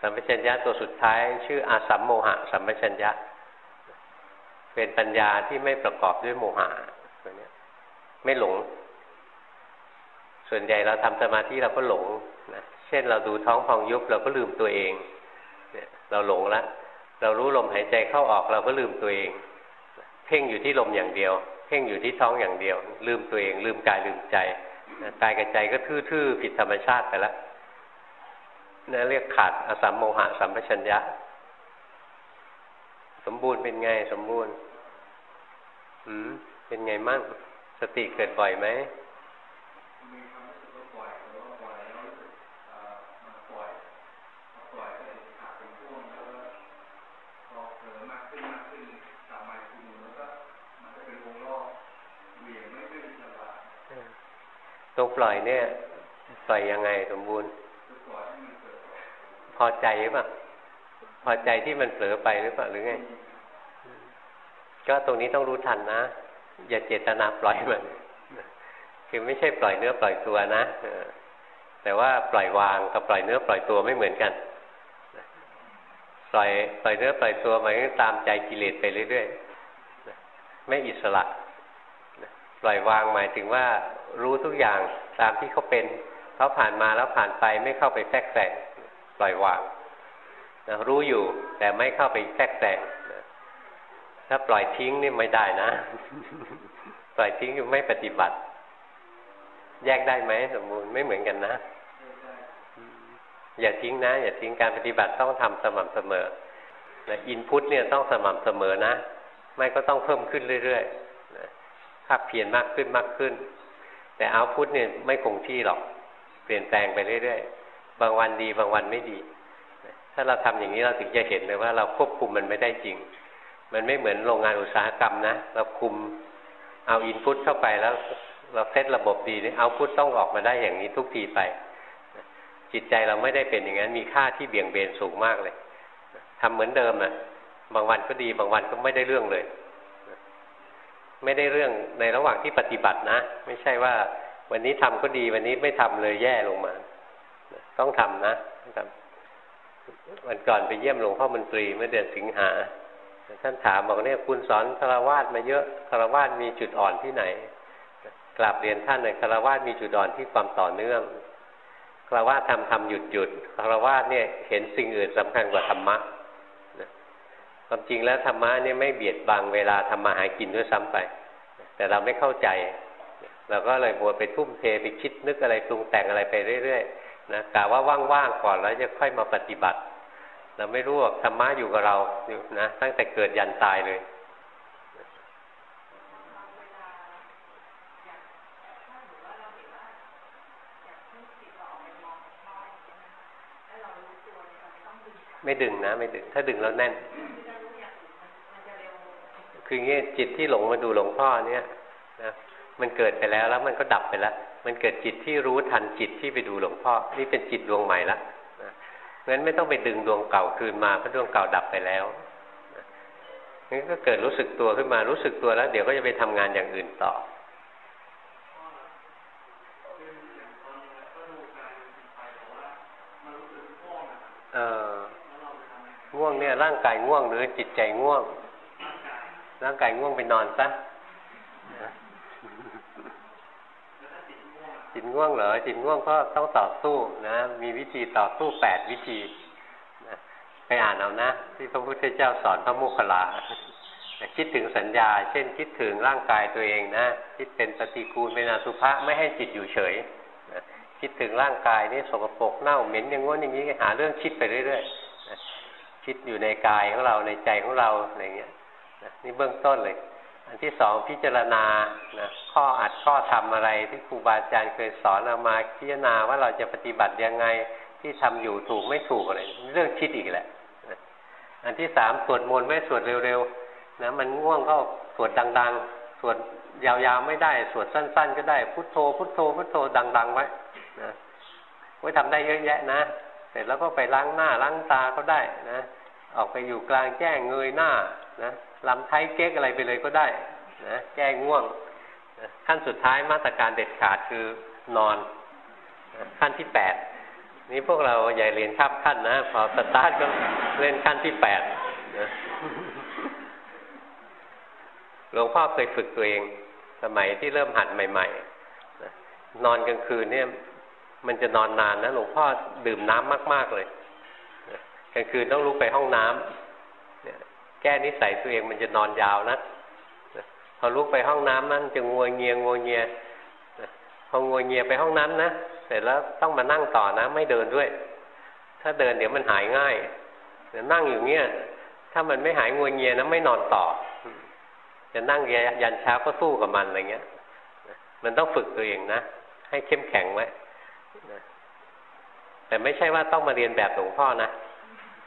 สัมปชัญญะตัวสุดท้าย ชื่ออาสัมโมหะ สัมปชัญญะ เป็นปัญญาที่ไม่ประกอบด้วยโมหะไม่หลง ส่วนใหญ่เราทำสมาธิเราก็หลงนะเช่นเราดูท้องพองยุบเราก็ลืมตัวเองเนี่ยเราหลงละเรารู้ลมหายใจเข้าออกเราก็ลืมตัวเอง เพ่งอยู่ที่ลมอย่างเดียว พ่งอยู่ที่ท้องอย่างเดียว ลืมตัวเอง ลืมกายลืมใจกายกับใจก็ทื่อๆผิดธรรมชาติไปแล้วนั่นเรียกขาดอสัมโมหะสัมปชัญญะ สมบูรณ์เป็นไงสมบูรณ์ อืม เป็นไงมั่งสติเกิดบ่อยไหม ตรงปล่อยเนี่ย ปล่อยยังไงสมบูรณ์ พอใจหรือเปล่าพอใจที่มันเผลอไปหรือเปล่าหรือไง ก็ตรงนี้ต้องรู้ทันนะ อย่าเจตนาปล่อยมันคือไม่ใช่ปล่อยเนื้อปล่อยตัวนะแต่ว่าปล่อยวางกับปล่อยเนื้อปล่อยตัวไม่เหมือนกันปล่อยปล่อยเนื้อปล่อยตัวหมายถึงตามใจกิเลสไปเรื่อยๆไม่อิสระปล่อยวางหมายถึงว่า รู้ทุกอย่างตามที่เขาเป็นเขาผ่านมาแล้วผ่านไปไม่เข้าไปแทรกแซงปล่อยวางนะรู้อยู่แต่ไม่เข้าไปแทรกแซงถ้าปล่อยทิ้งนี่ไม่ได้นะ ปล่อยทิ้งอยู่ไม่ปฏิบัติ แยกได้ไหมสมมูลไม่เหมือนกันนะอย่าทิ้งนะ อย่าทิ้งการปฏิบัติต้องทำสม่ำเสมอนะอินพุตเนี่ยต้องสม่ำเสมอนะ ไม่ก็ต้องเพิ่มขึ้นเรื่อยๆนะภาคเพียรมากขึ้นมากขึ้น แต่เอาพุทเนี่ยไม่คงที่หรอก เปลี่ยนแปลงไปเรื่อยๆ บางวันดีบางวันไม่ดี ถ้าเราทำอย่างนี้เราถึงจะเห็นเลยว่าเราควบคุมมันไม่ได้จริง มันไม่เหมือนโรงงานอุตสาหกรรมนะ เราคุมเอาอินพุตเข้าไปแล้วเราเซตระบบดีนี่เอาพุตต้องออกมาได้อย่างนี้ทุกทีไป จิตใจเราไม่ได้เป็นอย่างนั้น มีค่าที่เบี่ยงเบนสูงมากเลยทำเหมือนเดิมนะบางวันก็ดีบางวันก็ไม่ได้เรื่องเลย ไม่ได้เรื่องในระหว่างที่ปฏิบัตินะ ไม่ใช่ว่า วันนี้ทำก็ดีวันนี้ไม่ทำเลยแย่ลงมา ต้องทำนะทำวันก่อนไปเยี่ยมหลวงพ่อมนตรีเมื่อเดือนสิงหา ท่านถามบอกเนี่ยคุณสอนคารวาสมาเยอะคารวาสมีจุดอ่อนที่ไหนกราบเรียนท่านเลยคารวาสมีจุดอ่อนที่ความต่อเนื่องคารวาสทำทำหยุดหยุดคารวาสเนี่ยเห็นสิ่งอื่นสำคัญกว่าธรรมะ ความจริงแล้วธรรมะเนี่ยไม่เบียดบังเวลาทำมาหากินด้วยซ้ำไป แต่เราไม่เข้าใจ เราก็เลยมัวไปทุ่มเทไปคิดนึกอะไรปรุงแต่งอะไรไปเรื่อยๆนะกะว่าว่างๆก่อนแล้วจะค่อยมาปฏิบัติ เราไม่รู้ว่าธรรมะอยู่กับเราอยู่นะตั้งแต่เกิดยันตายเลยไม่ดึงนะ ไม่ดึง ถ้าดึงแล้วแน่น คืองี้จิตที่หลงมาดูหลวงพ่อเนี่ยนะมันเกิดไปแล้วแล้วมันก็ดับไปแล้ว มันเกิดจิตที่รู้ทันจิตที่ไปดูหลวงพ่อ นี่เป็นจิตดวงใหม่ละนะงั้นไม่ต้องไปดึงดวงเก่าคืนมาเพราะดวงเก่าดับไปแล้วงั้นก็เกิดรู้สึกตัวขึ้นมารู้สึกตัวแล้ว เดี๋ยวก็จะไปทำงานอย่างอื่นต่อเออง่วงเนี่ยร่างกายง่วงหรือจิตใจง่วง ร่างกายง่วงไปนอนซะจิตง่วงเหรอจิตง่วงก็ต้องต่อสู้นะ มีวิธีต่อสู้แปดวิธีนะไปอ่านเอานะ ที่พระพุทธเจ้าสอนพระโมคคัลลาคิดถึงสัญญา เช่น คิดถึงร่างกายตัวเองนะคิดเป็นปฏิกูลเป็นอสุภะไม่ให้จิตอยู่เฉยนะคิดถึงร่างกายนี่สกปรกเน่าเหม็นอย่างง้นอย่างนี้หาเรื่องคิดไปเรื่อยๆนะคิดอยู่ในกายของเราในใจของเราอะไรเงี้ย นะนี่เบื้องต้นเลย อันที่สองพิจารณานะข้ออัดข้อทำอะไรที่ครูบาอาจารย์เคยสอนเอามาพิจารณาว่าเราจะปฏิบัติยังไงที่ทำอยู่ถูกไม่ถูกอะไรเรื่องคิดอีกแหละนะอันที่สามสวดมนต์ไม่สวดเร็วๆนะมันง่วงก็สวดดัง ๆ สวดยาวๆไม่ได้ สวดสั้น ๆ ก็ได้พุทโธ พุทโธพุทโธดัง ๆ ไว้นะไว้ทำได้เยอะแยะนะเสร็จแล้วก็ไปล้างหน้าล้างตาก็ได้นะ ออกไปอยู่กลางแจ้งเงยหน้านะ ลำไทยเก๊กอะไรไปเลยก็ได้นะแก้ง่วงนะขั้นสุดท้ายมาตรการเด็ดขาดคือนอนนะขั้นที่แปดนี่พวกเราใหญ่เรียนข้ามขั้นนะพอสตาร์ทก็เล่นขั้นที่แปดนะหลวงพ่อเคยฝึกตัวเอง สมัยที่เริ่มหัดใหม่ๆนอนกลางคืนเนี่ย มันจะนอนนานนะหลวงพ่อดื่มน้ำมาก ๆเลยกลางคืนต้องลุกไปห้องน้ำ แก้นิสัยตัวเองมันจะนอนยาวนะพอลุกไปห้องน้ำนั่นจะงัวเงียงัวเงียพองัวเงียไปห้องน้ำนะเสร็จแล้วต้องมานั่งต่อนะ ไม่เดินด้วย ถ้าเดินเดี๋ยวมันหายง่ายเดี๋ยวนั่งอยู่เงี้ยถ้ามันไม่หายงัวเงียนะไม่นอนต่อ จะนั่งยันเช้าก็สู้กับมันอะไรเงี้ยมันต้องฝึกตัวเองนะให้เข้มแข็งไว้แต่ไม่ใช่ว่าต้องมาเรียนแบบหลวงพ่อนะ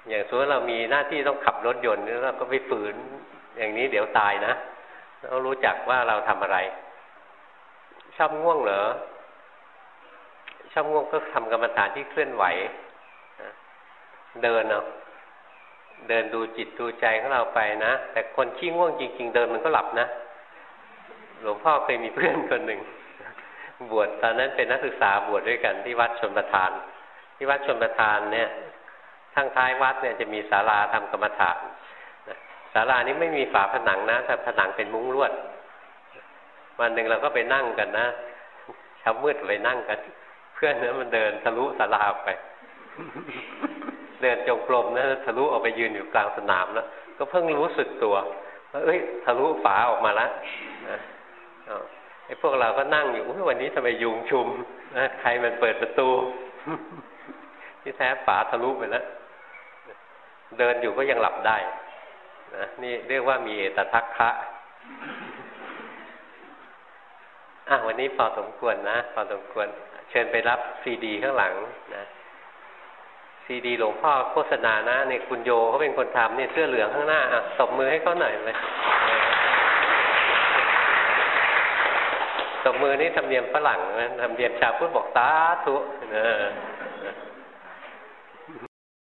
อย่างสมมติเรามีหน้าที่ต้องขับรถยนต์แล้วเราก็ไปฝืน อย่างนี้เดี๋ยวตายนะเรารู้จักว่าเราทำอะไร ชอบง่วงเหรอชอบง่วงก็ทำกรรมฐานที่เคลื่อนไหวเดินเนาะเดินดูจิตดูใจของเราไปนะ แต่คนขี้ง่วงจริง ๆ เดินมันก็หลับนะ หลวงพ่อเคยมีเพื่อนคนหนึ่ง บวชตอนนั้นเป็นนักศึกษาบวชดด้วยกันที่วัดชนประทาน ที่วัดชนประทานเนี่ย ทางท้ายวัดเนี่ยจะมีศาลาทำกรรมฐานศาลานี้ไม่มีฝาผนังนะแต่ผนังเป็นมุ้งลวด วันหนึ่งเราก็ไปนั่งกันนะเช้ามืดไปนั่งกัน เพื่อนเนี่ยมันเดินทะลุศาลาไป เดินจงกรมนะทะลุออกไปยืนอยู่กลางสนามแล้วก็เพิ่งรู้สึกตัวว่าเอ้ยทะลุฝาออกมาแล้วนะไอ้พวกเราก็นั่งอยู่วันนี้ทำไมยุงชุมนะใครมันเปิดประตู ที่แท้ฝาทะลุไปแล้ว เดินอยู่ก็ยังหลับได้นะนี่เรียกว่ามีเอตทัคคะอะวันนี้พอสมควรนะพอสมควร เชิญไปรับซีดีข้างหลังนะซีดีหลวงพ่อโฆษณานะเนี่ยคุณโยเขาเป็นคนทำเนี่ยเสื้อเหลืองข้างหน้าอะตบมือให้เขาหน่อยเลยตบมือนี่ทำเนียมฝรั่งนะทำเนียมชาวพุทธบอกตาทุเออ